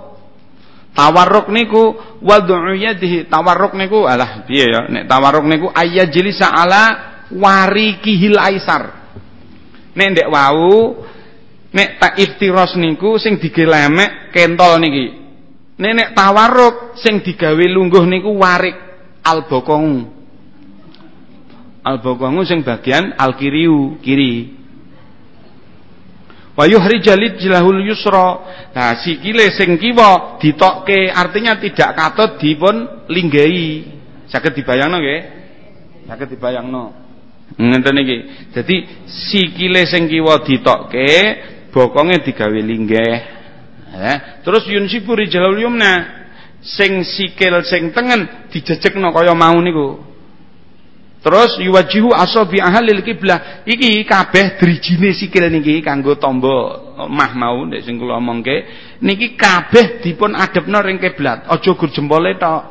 Tawarruk niku wad'u yadihi. Tawarruk niku alah piye ya? Nek tawarruk niku ayyajlisa ala warikihil aisar. Nek ndek wau nek tak iftiros niku sing digelemek kentol niki. Nek nek tawarruk sing digawe lungguh niku warik albokongu. Albokongu sing bagian alkiriu, kiri wa yuhrijalid jilahul yusra. Nah sikile sing kiwa ditokke artinya tidak katut dipun linggahi saged dibayangno nggih? Saged dibayangno. Ngenten iki dadi sikile sing kiwa ditokke bokonge digawe linggih ya. terus yunsibu rijalul yumna. Sing sikil sing tengen dijejekno kaya mau niku Terus yuwajihu asabi ahlil kiblah. Iki kabeh drijine sikil niki kanggo tombo mah mau nek sing kula omongke niki kabeh dipun adepno ring kiblat. Aja gur jempole tok.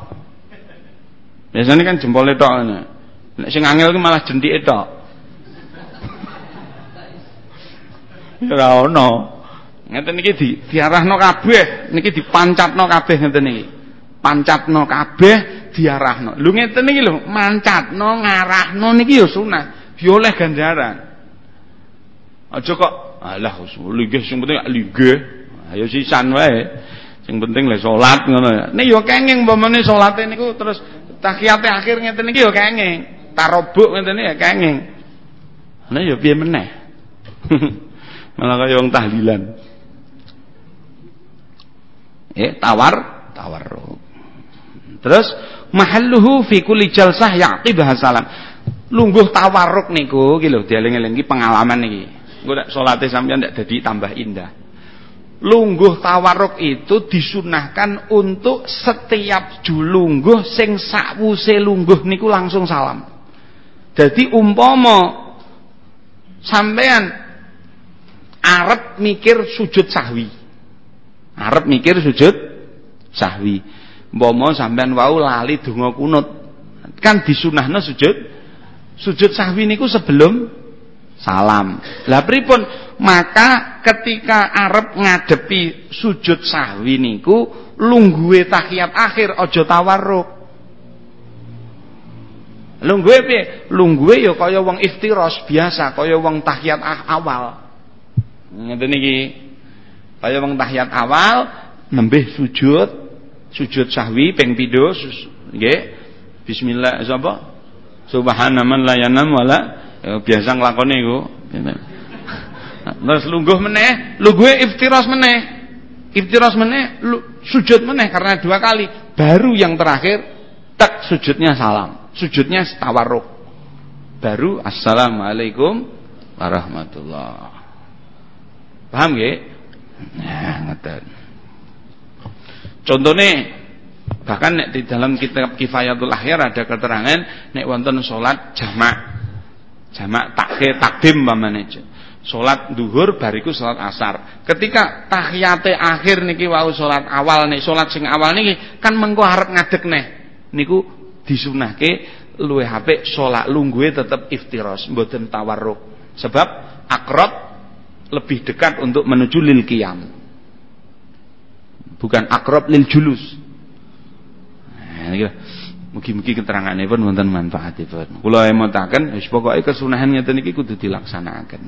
Biasane kan jempole tok ngono. Nek sing angel ki malah jentike tok. Ora ono. Ngeten niki di diarahno kabeh, niki dipancatno kabeh ngeten niki. Pancatno kabeh diarahno. Lho ngeten iki lho, mancatno, ngarahno niki ya sunah, ya oleh ganjaran. Aja kok alah linggih sing penting linggih. Ayo sisan wae. Sing penting le salat ngono ya. Nek ya kenging umpamane salate niku terus tahiyate akhir ngeten iki ya kenging. Tarobuk ngeten ya kenging. Nah ya piye meneh. Malah kaya wong tahlilan. Eh tawar tawarruk. Terus mahalluhu fi kulli jalsah yaqibha salam. Lungguh tawarruk niku iki lho dieling-eling iki pengalaman niki. Engko nek salate sampeyan ndak dadi tambah indah. Lungguh tawarruk itu disunahkan untuk setiap julungguh sing sakwuse lungguh niku langsung salam. Jadi umpama sampean arep mikir sujud sahwi. Arep mikir sujud sahwi Bomo sampean wau lali donga kunut. Kan disunahno sujud sujud sahwi niku sebelum salam. Lah pripun? Maka ketika arep ngadepi sujud sahwi niku lungguhe tahiyat akhir aja tawarruk. Lungguhe piye? Lungguhe ya kaya wong iftiros biasa, kaya wong tahiyat awal. Ngeten iki. Kaya wong tahiyat awal nembih sujud, sujud sahwi ping pindho nggih. Bismillah sapa? Subhana man la yanam wala ya, biasa nglakoni iku. Terus lungguh meneh, lungguhe iftiras meneh. Iftiras meneh, sujud meneh karena dua kali. Baru yang terakhir tak sujudnya salam. Sujudnya tawarruk. Baru assalamualaikum warahmatullah. Paham nggih? Nah, ngeten. Contohnya bahkan nek di dalam kitab Kifayatul Akhir ada keterangan nek wonten salat jamak. Jamak takhir takdim pamane. Salat duhur bariku salat asar. Ketika tahiyate akhir niki wau salat awal nih salat sing awal niki kan mengko arep ngadeg neh. Niku disunahke luwih apik salat lungguhe tetep iftiros mboten tawarruk. Sebab akrab lebih dekat untuk menuju lil qiyam. Bukan akrob lil julus. Nah, Mugi-mugi keterangane pun wonten manfaatipun. Kula emotaken wis pokoke kesunahan ngeten iki kudu dilaksanakan.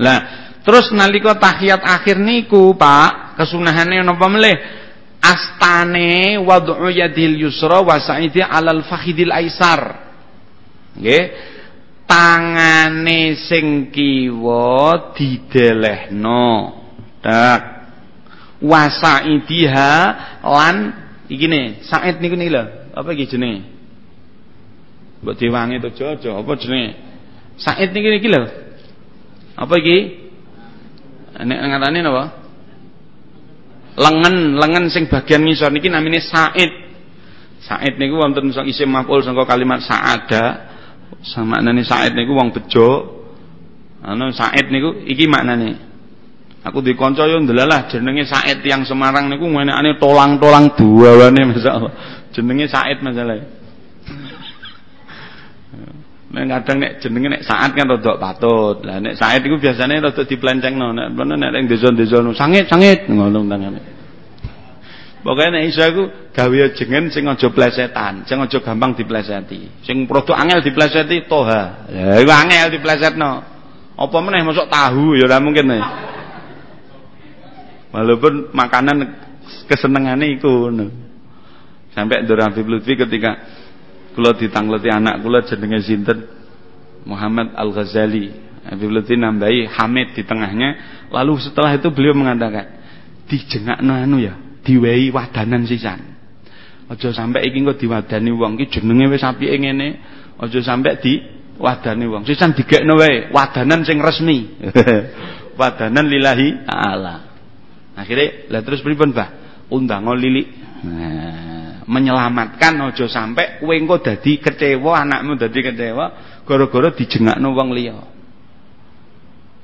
Lah, terus nalika tahiyat akhir niku, Pak, kesunahane napa melih? Astane wad'u yadil yusra wa sa'idi 'alal fakhidil aisar. Nggih tangane sing kiwa didelehno tak wasaidiha lan iki ne said niku niki lho. Apa iki jenenge? Mbok diwangi to jojo apa jenenge? Said niki niki lho. Apa iki? Nek ngatane napa? Lengen lengen sing bagian ngisor niki namine said. Said niku wonten isim maf'ul saka kalimat saada. Sama maknane Said niku wong bejo. Anu Said niku iki maknane. Aku di kanca yo ndelalah jenenge Said yang Semarang niku ngenekane tolang-tolang duawane masyaallah. Jenenge Said masalah. Nek kadang nek jenenge nek Saat kan rada patut. Lah nek Said iku biasane rada diplencengno. Nek nek ning desa-desa sangit sangit ngono tangane. Pokoknya nek iso aku gawe jengen sing aja plesetan, sing aja gampang dipleseti. Sing produk angel dipleseti toha. Ya iku angel diplesetno. Apa meneh masuk tahu ya ora mungkin nih. Walaupun makanan kesenengane iku ngono. Sampai Dur Habib Lutfi ketika kula ditangleti anak kula jenenge sinten? Muhammad Al-Ghazali. Habib Lutfi nambahi Hamid di tengahnya. Lalu setelah itu beliau mengatakan, dijengakno anu ya, diwehi wadanan sisan. Aja sampai iki engko diwadani wong iki jenenge wis apike ngene, aja sampai di wadani wong. Sisan digekno wae, wadanan sing resmi. wadanan lillahi taala. Akhirnya lah terus pripun, Mbah? Undango lilik. Nah, menyelamatkan aja sampai kowe engko dadi kecewa, anakmu dadi kecewa gara-gara dijengakno wong liya.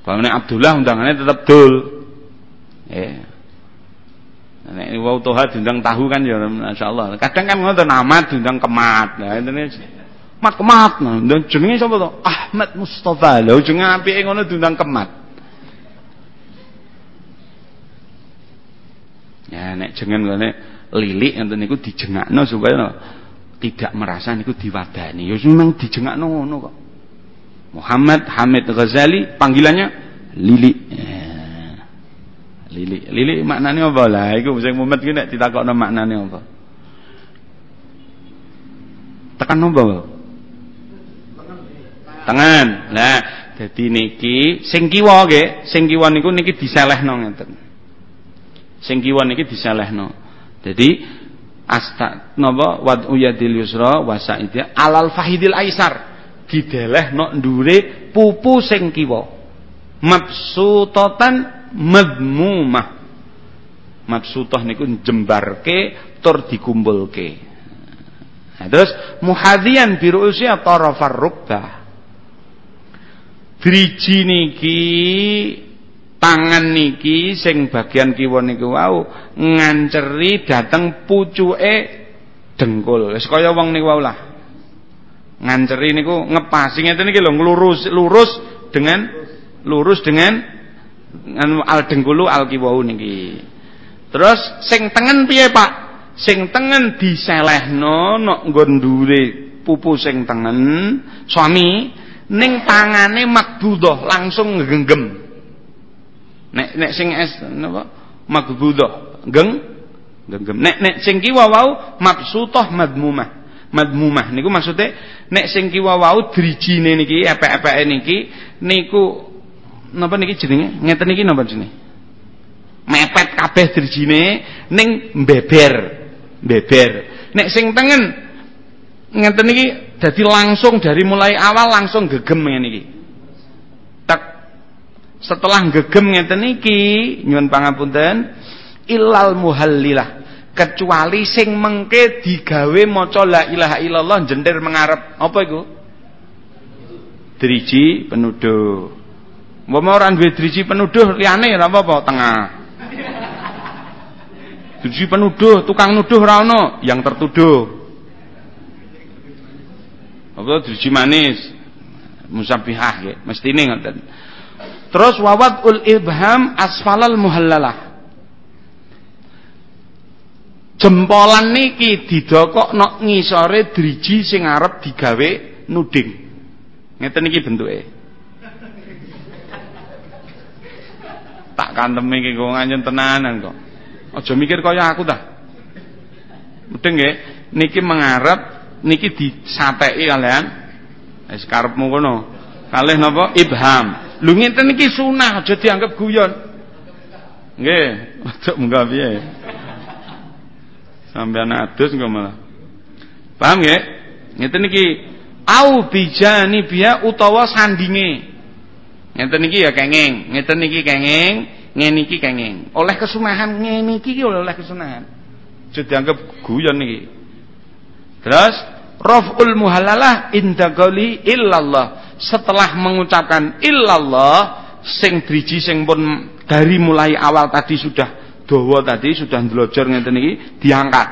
Pamane Abdullah undangannya tetap dul. Ya. Nek wau toha diundang tahu kan ya masyaallah. Kadang kan ngoten amat diundang kemat. Nah intine mat kemat. Nah jenenge sapa to? Ahmad Mustofa. Lha jenenge apike ngono diundang kemat. Ya nek jengen ngene lilik enten niku dijengakno supaya tidak merasa niku diwadani. Ya memang dijengakno ngono kok. Muhammad Hamid Ghazali panggilannya Lili. Ya. Lili. Lili maknanya apa lah? Iku sing mumet ki nek ditakokno maknane apa? Tekan apa? Tangan. Lah, dadi niki sing kiwa nggih, sing kiwa niku niki diselehno ngeten. Sing kiwa niki diselehno. Dadi asta napa wad uyadil yusra wa sa'idya alal fahidil aisar. Didelehno ndure pupu sing kiwa. Mabsutatan madmumah mabsutah niku jembarke tur dikumpulke nah, terus muhadian biru usia tarafar rukbah driji niki tangan niki sing bagian kiwa niku wau nganceri dateng pucuke dengkul wis kaya wong niku wau lah nganceri niku ngepasi ngeten iki lho lurus lurus dengan lurus dengan anu al dengkulu al kiwau niki. Terus sing tengen piye Pak? Sing tengen diselehno nok nggon ndure pupu sing tengen suami ning tangane makbudah langsung ngenggem nek nek sing es napa? Makbudah geng? Genggem nek nek sing kiwa wau mabsutah madmumah. Madmumah niku maksudnya nek sing kiwa wau drijine niki epek-epeke niki niku napa niki jenenge? Ngeten niki napa jenenge? Mepet kabeh drijine ning beber beber nek sing tengen ngeten niki dadi langsung dari mulai awal langsung gegem ngene iki setelah gegem ngeten niki nyuwun pangapunten illal muhallilah kecuali sing mengke digawe maca la ilaha illallah jender mengarep apa iku driji penuduh Umpama ora duwe driji penuduh liyane ora apa-apa tengah. Driji penuduh, tukang nuduh ora yang tertuduh. Apa driji manis? Musabihah ya, mestine ngoten. Terus ul ibham asfalal muhallalah. Jempolan niki didokokno ngisore driji sing arep digawe nuding. Ngeten iki bentuke. tak kantemi iki kok nganjen tenanan kok. Aja mikir kaya aku dah. Mudeng nggih, niki mengarep niki disateki kalian wis karepmu kono. Kalih napa? Ibham. Lho ngenten niki sunah aja dianggap guyon. Nggih, aja munggah piye. Sampeyan adus engko malah. Paham nggih? Ngeten niki au bijani biya utawa sandinge. Ngeten iki ya kenging, ngeten iki kenging, ngene iki kenging. Oleh kesunahan ngene iki oleh kesunahan. Aja dianggap guyon niki. Terus raf'ul muhalalah inda qali illallah. Setelah mengucapkan illallah sing driji sing pun dari mulai awal tadi sudah dawa tadi sudah ndlojor ngeten iki diangkat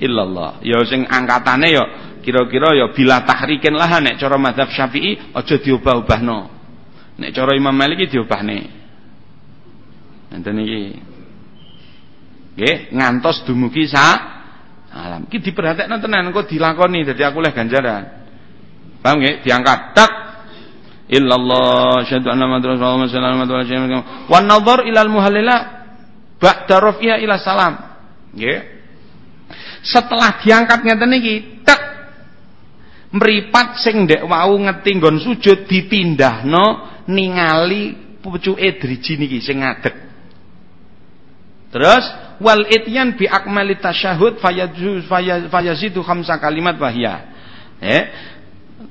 illallah. Ya sing angkatane ya kira-kira ya bila tahrikin lah nek cara mazhab Syafi'i aja diubah-ubahno. Nek cara Imam Malik iki diobahne. Enten iki. Nggih, ngantos dumugi sa alam. Iki diperhatekno tenan kok dilakoni dadi aku leh ganjaran. Paham nggih? Diangkat tak illallah syahadu anna muhammadar rasulullah sallallahu alaihi wasallam wan nadhar ilal muhallila ba'da rafi'a ila salam. Nggih. Setelah diangkat ngeten iki, tak mripat sing ndek wau ngeti nggon sujud dipindahno ningali pucuke driji niki sing ngadeg. Terus wal ityan bi akmali tasyahud fayazidu khamsa kalimat wahya. Eh,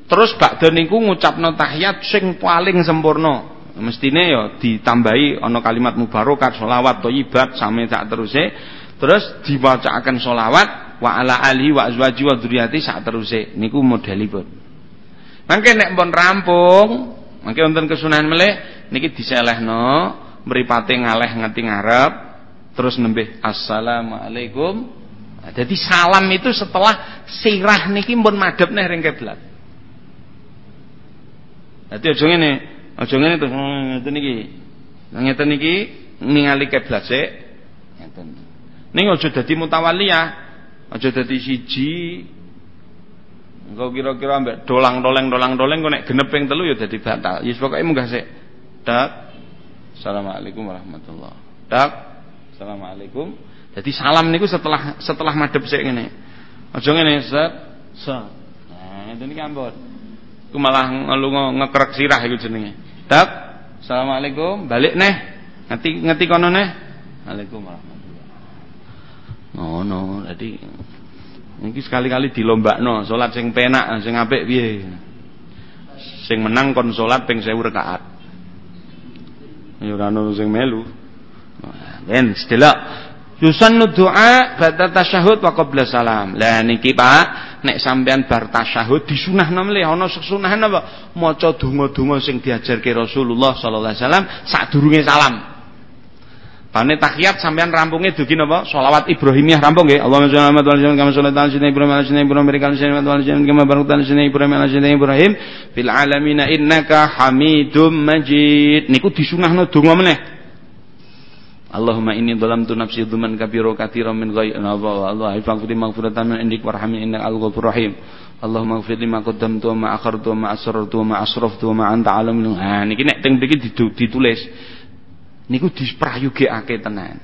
terus bakda niku ngucapno tahiyat sing paling sempurna. Mestine ya ditambahi ana kalimat mubarakat, selawat, thayyibat sami tak teruse. Terus diwacaaken selawat wa ala ali wa azwaji wa dzurriyyati sak teruse. Niku modelipun. Mangke nek pun rampung Mangke wonten kesunahan melih niki diselehno mripate ngaleh ngati ngarep terus nembih assalamualaikum. Nah, jadi salam itu setelah sirah niki pun madhep neh ring kiblat. Dadi aja ngene, aja ngene terus hmm, ngeten niki. Ngeten niki ningali kiblat sik. Ngeten. Ning aja dadi mutawaliyah, aja dadi siji Engko kira-kira ambek dolang-doleng dolang-doleng kok nek genep ping telu ya dadi batal. Ya pokoke munggah sik. Dak. Assalamualaikum warahmatullah. Dak. Assalamualaikum. Jadi salam niku setelah setelah madhep sik ngene. Aja ngene set. Set. Nah, ini ambon. Ku malah ngelungo ngekrek sirah iku jenenge. Dak. Assalamualaikum. Balik neh. Ngerti ngerti kono neh. Waalaikumsalam warahmatullah. Oh no, jadi Iki sekali-kali dilombakno, salat sing penak, sing apik piye. Sing menang kon salat ping 1000 rakaat. Ya ora ono sing melu. Ben sedelok Yusannu doa ba'da tasyahud wa qabla salam. Lah niki Pak, nek sampean bar tasyahud disunahno mleh ana sesunahan apa? Maca donga-donga sing diajarke Rasulullah sallallahu alaihi wasallam sadurunge salam. Bane tahiyat sampean rampunge dugi napa? Shalawat Ibrahimiyah rampung nggih. Allahumma shalli ala Muhammad kama shallaita ala sayyidina Ibrahim ala sayyidina Ibrahim barik ala sayyidina Muhammad ala kama barakta ala sayyidina Ibrahim ala sayyidina Ibrahim fil alamin innaka Hamidum Majid. Niku disunahno donga meneh. Allahumma inni dhalamtu nafsi dhuman kabira katsiran min ghayri Allah Allah ifaghfir maghfiratan min indik warhamni innaka al-ghafurur rahim. Allahumma ighfir lima qaddamtu wa ma akhartu wa ma asrartu wa ma asraftu wa ma anta alam nah niki nek teng mriki ditulis niku diprayogekake tenan.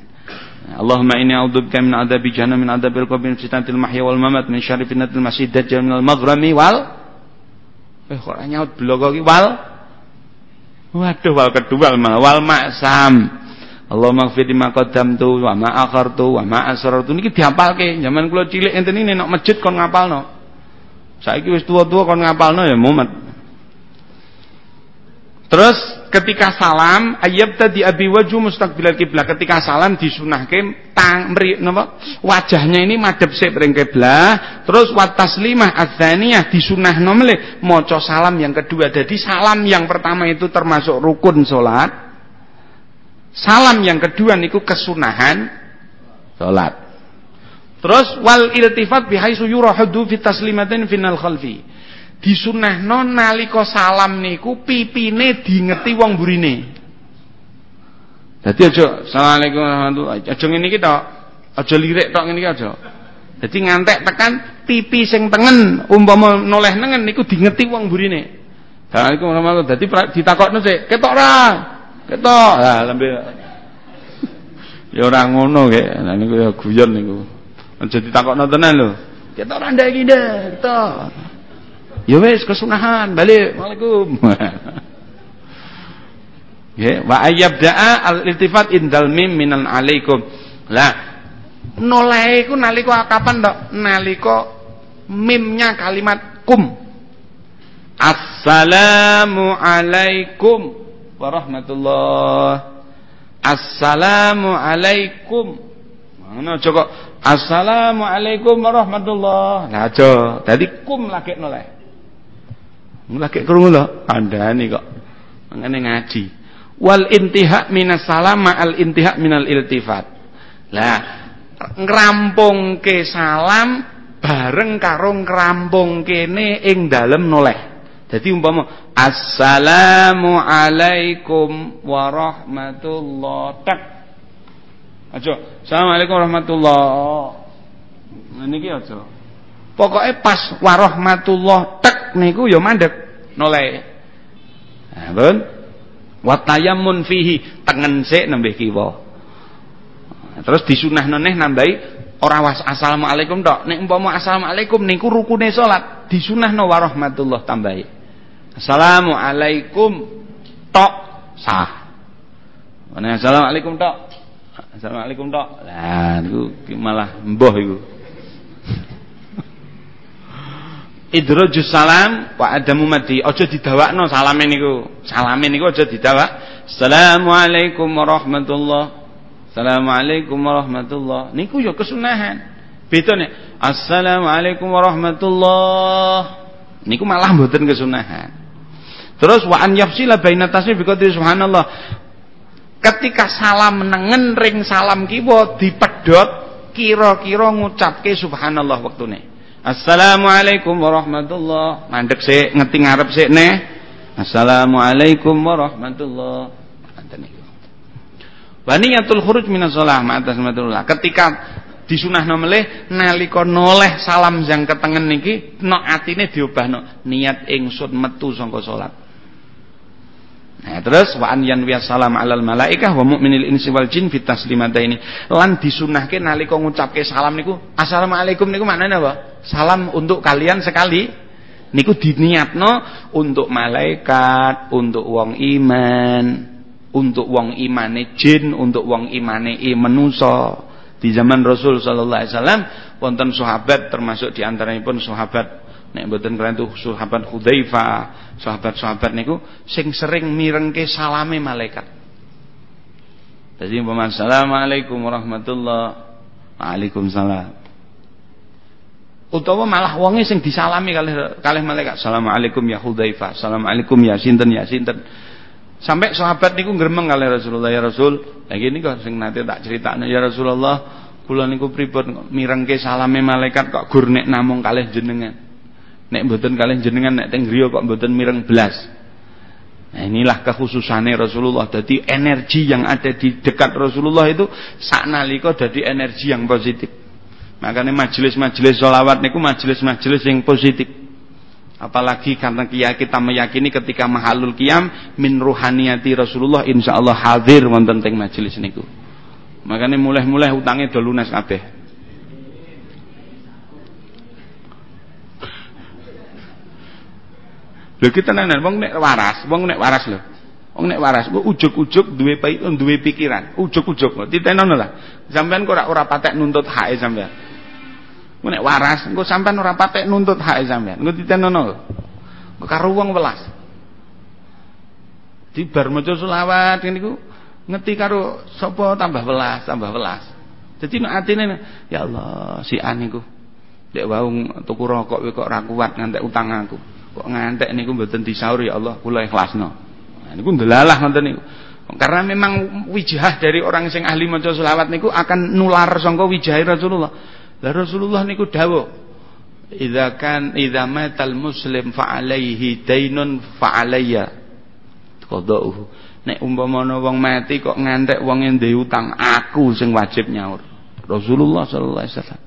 Allahumma inni a'udzubika min adzabi jahannam min adzabil qabr min fitnatil mahya wal mamat min syarri fitnatil masih dajjal minal maghrami wal eh kok nyaut bloko iki? Wal? Waduh wal kedua wal maksam Allahumma ighfir lima qaddamtu wa ma akhartu wa ma asrartu. Niki dihafalke zaman kula cilik enten ini nek masjid kon ngapalno. Saiki wis tua-tua kon ngapalno ya mumet. Terus ketika salam ayab tadi abi waju mustaqbilal kiblah ketika salam disunahke tang meri napa? Wajahnya ini madhep sik mring kiblah terus wa taslimah adzaniyah disunahno melih. Maca salam yang kedua. Jadi salam yang pertama itu termasuk rukun salat Salam yang kedua niku kesunahan salat. Terus wal iltifat bihaisu yurahadu fi taslimatin final khalfi. Disunahno nalika salam niku pipine diingeti wong burine. Dadi aja Assalamualaikum warahmatullahi aja ngene iki tok. Aja lirik tok ngene iki aja. Dadi ngantek tekan pipi sing tengen umpama noleh nengen niku diingeti wong burine. Assalamualaikum warahmatullahi Dadi ditakokno sik, ketok ra? Ketok. Lah lembe ya ora ngono kek. Nah niku ya guyon niku. Aja ditakokno tenan lho. Ketok ra ndak iki ketok. Ya wis kesunahan, balik. Waalaikum. Ya, wa ayyabda'a al-iltifat indal mim minan alaikum. Lah noleh iku nalika kapan tok? Nalika mimnya kalimat kum. Assalamu alaikum warahmatullah. Assalamu alaikum. Mana aja kok Assalamu alaikum warahmatullah. Lah aja. Dadi kum lagi noleh. Lagi krungu lho. Andani kok. Mangane ngaji. Wal intiha minas salama al intiha minal iltifat. Lah ngerampungke salam bareng karo ngerampungke kene ing dalem noleh jadi umpama assalamu alaikum warahmatullah tak. Aja assalamualaikum warahmatullah. Nah niki aja. Pokoke pas warahmatullah tek niku ya mandek noleh. Nah, pun watayamun fihi tengen sik nembih kiwa. Terus disunah neh nambahi ora was assalamualaikum tok. Nek umpama assalamualaikum niku rukune salat, disunahno warahmatullah tambahi. Assalamualaikum tok sah. Mana assalamualaikum tok. Assalamualaikum tok. Lah niku malah mbuh iku. Idrajus salam wa adamu mati. Aja didawakno salame niku. Salame niku aja didawak. Assalamualaikum warahmatullah. Assalamualaikum warahmatullah. Niku ya kesunahan. Nek Assalamualaikum warahmatullah. Niku malah mboten kesunahan. Terus wa an yafsila baina tasbih biqadri subhanallah. Ketika salam nengen ring salam kiwa dipedhot kira-kira ngucapke subhanallah wektune. Assalamualaikum warahmatullah. Mandek sik ngeti ngarep sik neh. Assalamualaikum warahmatullah. Ngoten niku. Wa niyatul khuruj minas shalah ma'atas Ketika disunahno melih nalika noleh salam jang ketengen niki no atine diobahno niat ingsun metu saka salat. Nah, terus wa an yanwiya salam alal malaikah wa mu'minil insi wal jin fit taslimataini. Lan disunahke nalika ngucapke salam niku assalamualaikum niku maknane apa? Salam untuk kalian sekali. Niku diniatno untuk malaikat, untuk wong iman, untuk wong imane jin, untuk wong imane manusa. Di zaman Rasul sallallahu alaihi wasallam wonten sahabat termasuk di antaranya sahabat nek mboten kerentu sahabat Hudzaifah, sahabat-sahabat niku sing sering mirengke salame malaikat. Jadi umpama assalamualaikum warahmatullah Waalaikumsalam. Utawa malah wonge sing disalami kalih kalih malaikat. Assalamualaikum ya Hudzaifah. Assalamualaikum ya sinten ya sinten. Sampai sahabat niku gremeng kalih Rasulullah ya Rasul. Lagi ini kok sing nate tak critakno ya Rasulullah, kula niku pripun mirengke salame malaikat kok gur nek namung kalih jenengan. Nek mboten kalian jenengan nek teng griya kok mboten mireng belas. Nah, inilah kekhususannya Rasulullah. Jadi energi yang ada di dekat Rasulullah itu saknalika jadi energi yang positif. Makanya majelis-majelis sholawat niku majelis-majelis yang positif. Apalagi karena kita meyakini ketika mahalul qiyam min ruhaniyati Rasulullah insyaallah hadir wonten teng majelis niku. Makanya mulai-mulai utangnya do lunas kabeh. Lho kita nenek wong nek waras, wong nek waras lho. Wong nek waras ku ujug-ujug duwe duwe pikiran, ujug-ujug. Titenono lah. Sampean kok ora ora patek nuntut hake sampean. Engko nek waras, engko sampean ora patek nuntut hak sampean. Engko ditenono. Engko karo wong welas. Di bar maca selawat niku ngeti karo sapa tambah welas, tambah welas. Dadi nek atine ya Allah, si an niku dek wau tuku rokok kok ora kuat ngantek utang aku. Kok ngantek niku mboten disaur ya Allah, kula ikhlasno. Nah niku ndelalah ngoten niku. Karena memang wijah dari orang sing ahli maca selawat niku akan nular sangka wijah Rasulullah. Lah Rasulullah niku dawuh, "Idza kan idza matal muslim fa alaihi dainun fa alayya." Qada'uhu. Nek umpama wong mati kok ngantek wong yang utang, aku sing wajib nyaur. Rasulullah sallallahu alaihi wasallam.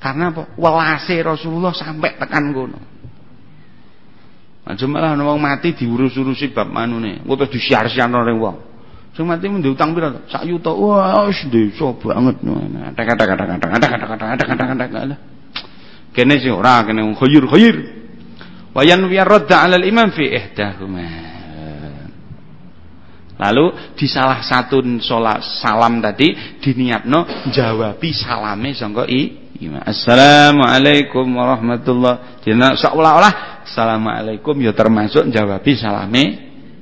Karena apa? Welase Rasulullah sampai tekan kono. Aja malah wong mati diurus-urusi bab manune, engko terus disiar-siarno ning wong. Sing mati mung diutang pira? Sak yuta. Wah, wis desa banget. Kene sih ora kene khayir khayir. Wa yanwi radda 'ala al-imam fi ihdahuma. Lalu di salah satu salam tadi diniatno jawabi salame sangka i. Assalamualaikum warahmatullah. Dina seolah-olah assalamualaikum ya termasuk jawabi salame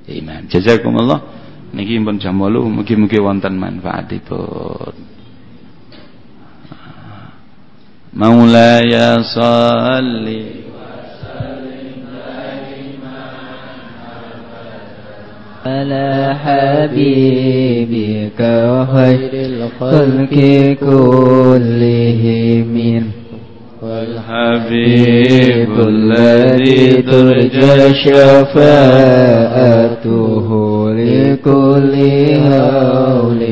imam. Jazakumullah niki pun jam 8 mugi-mugi wonten manfaatipun Maulaya salli على حبيبك خير الخلق كلهم والحبيب الذي ترجى شفاءته لكل هول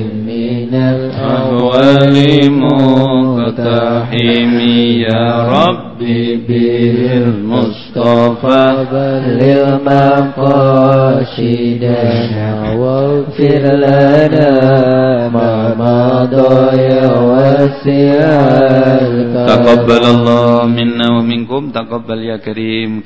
الأهوال مقتحم يا ربي بالمصطفى بلغ مقاصدنا واغفر لنا ما مضى يا واسع تقبل الله منا ومنكم. تقبل يا كريم.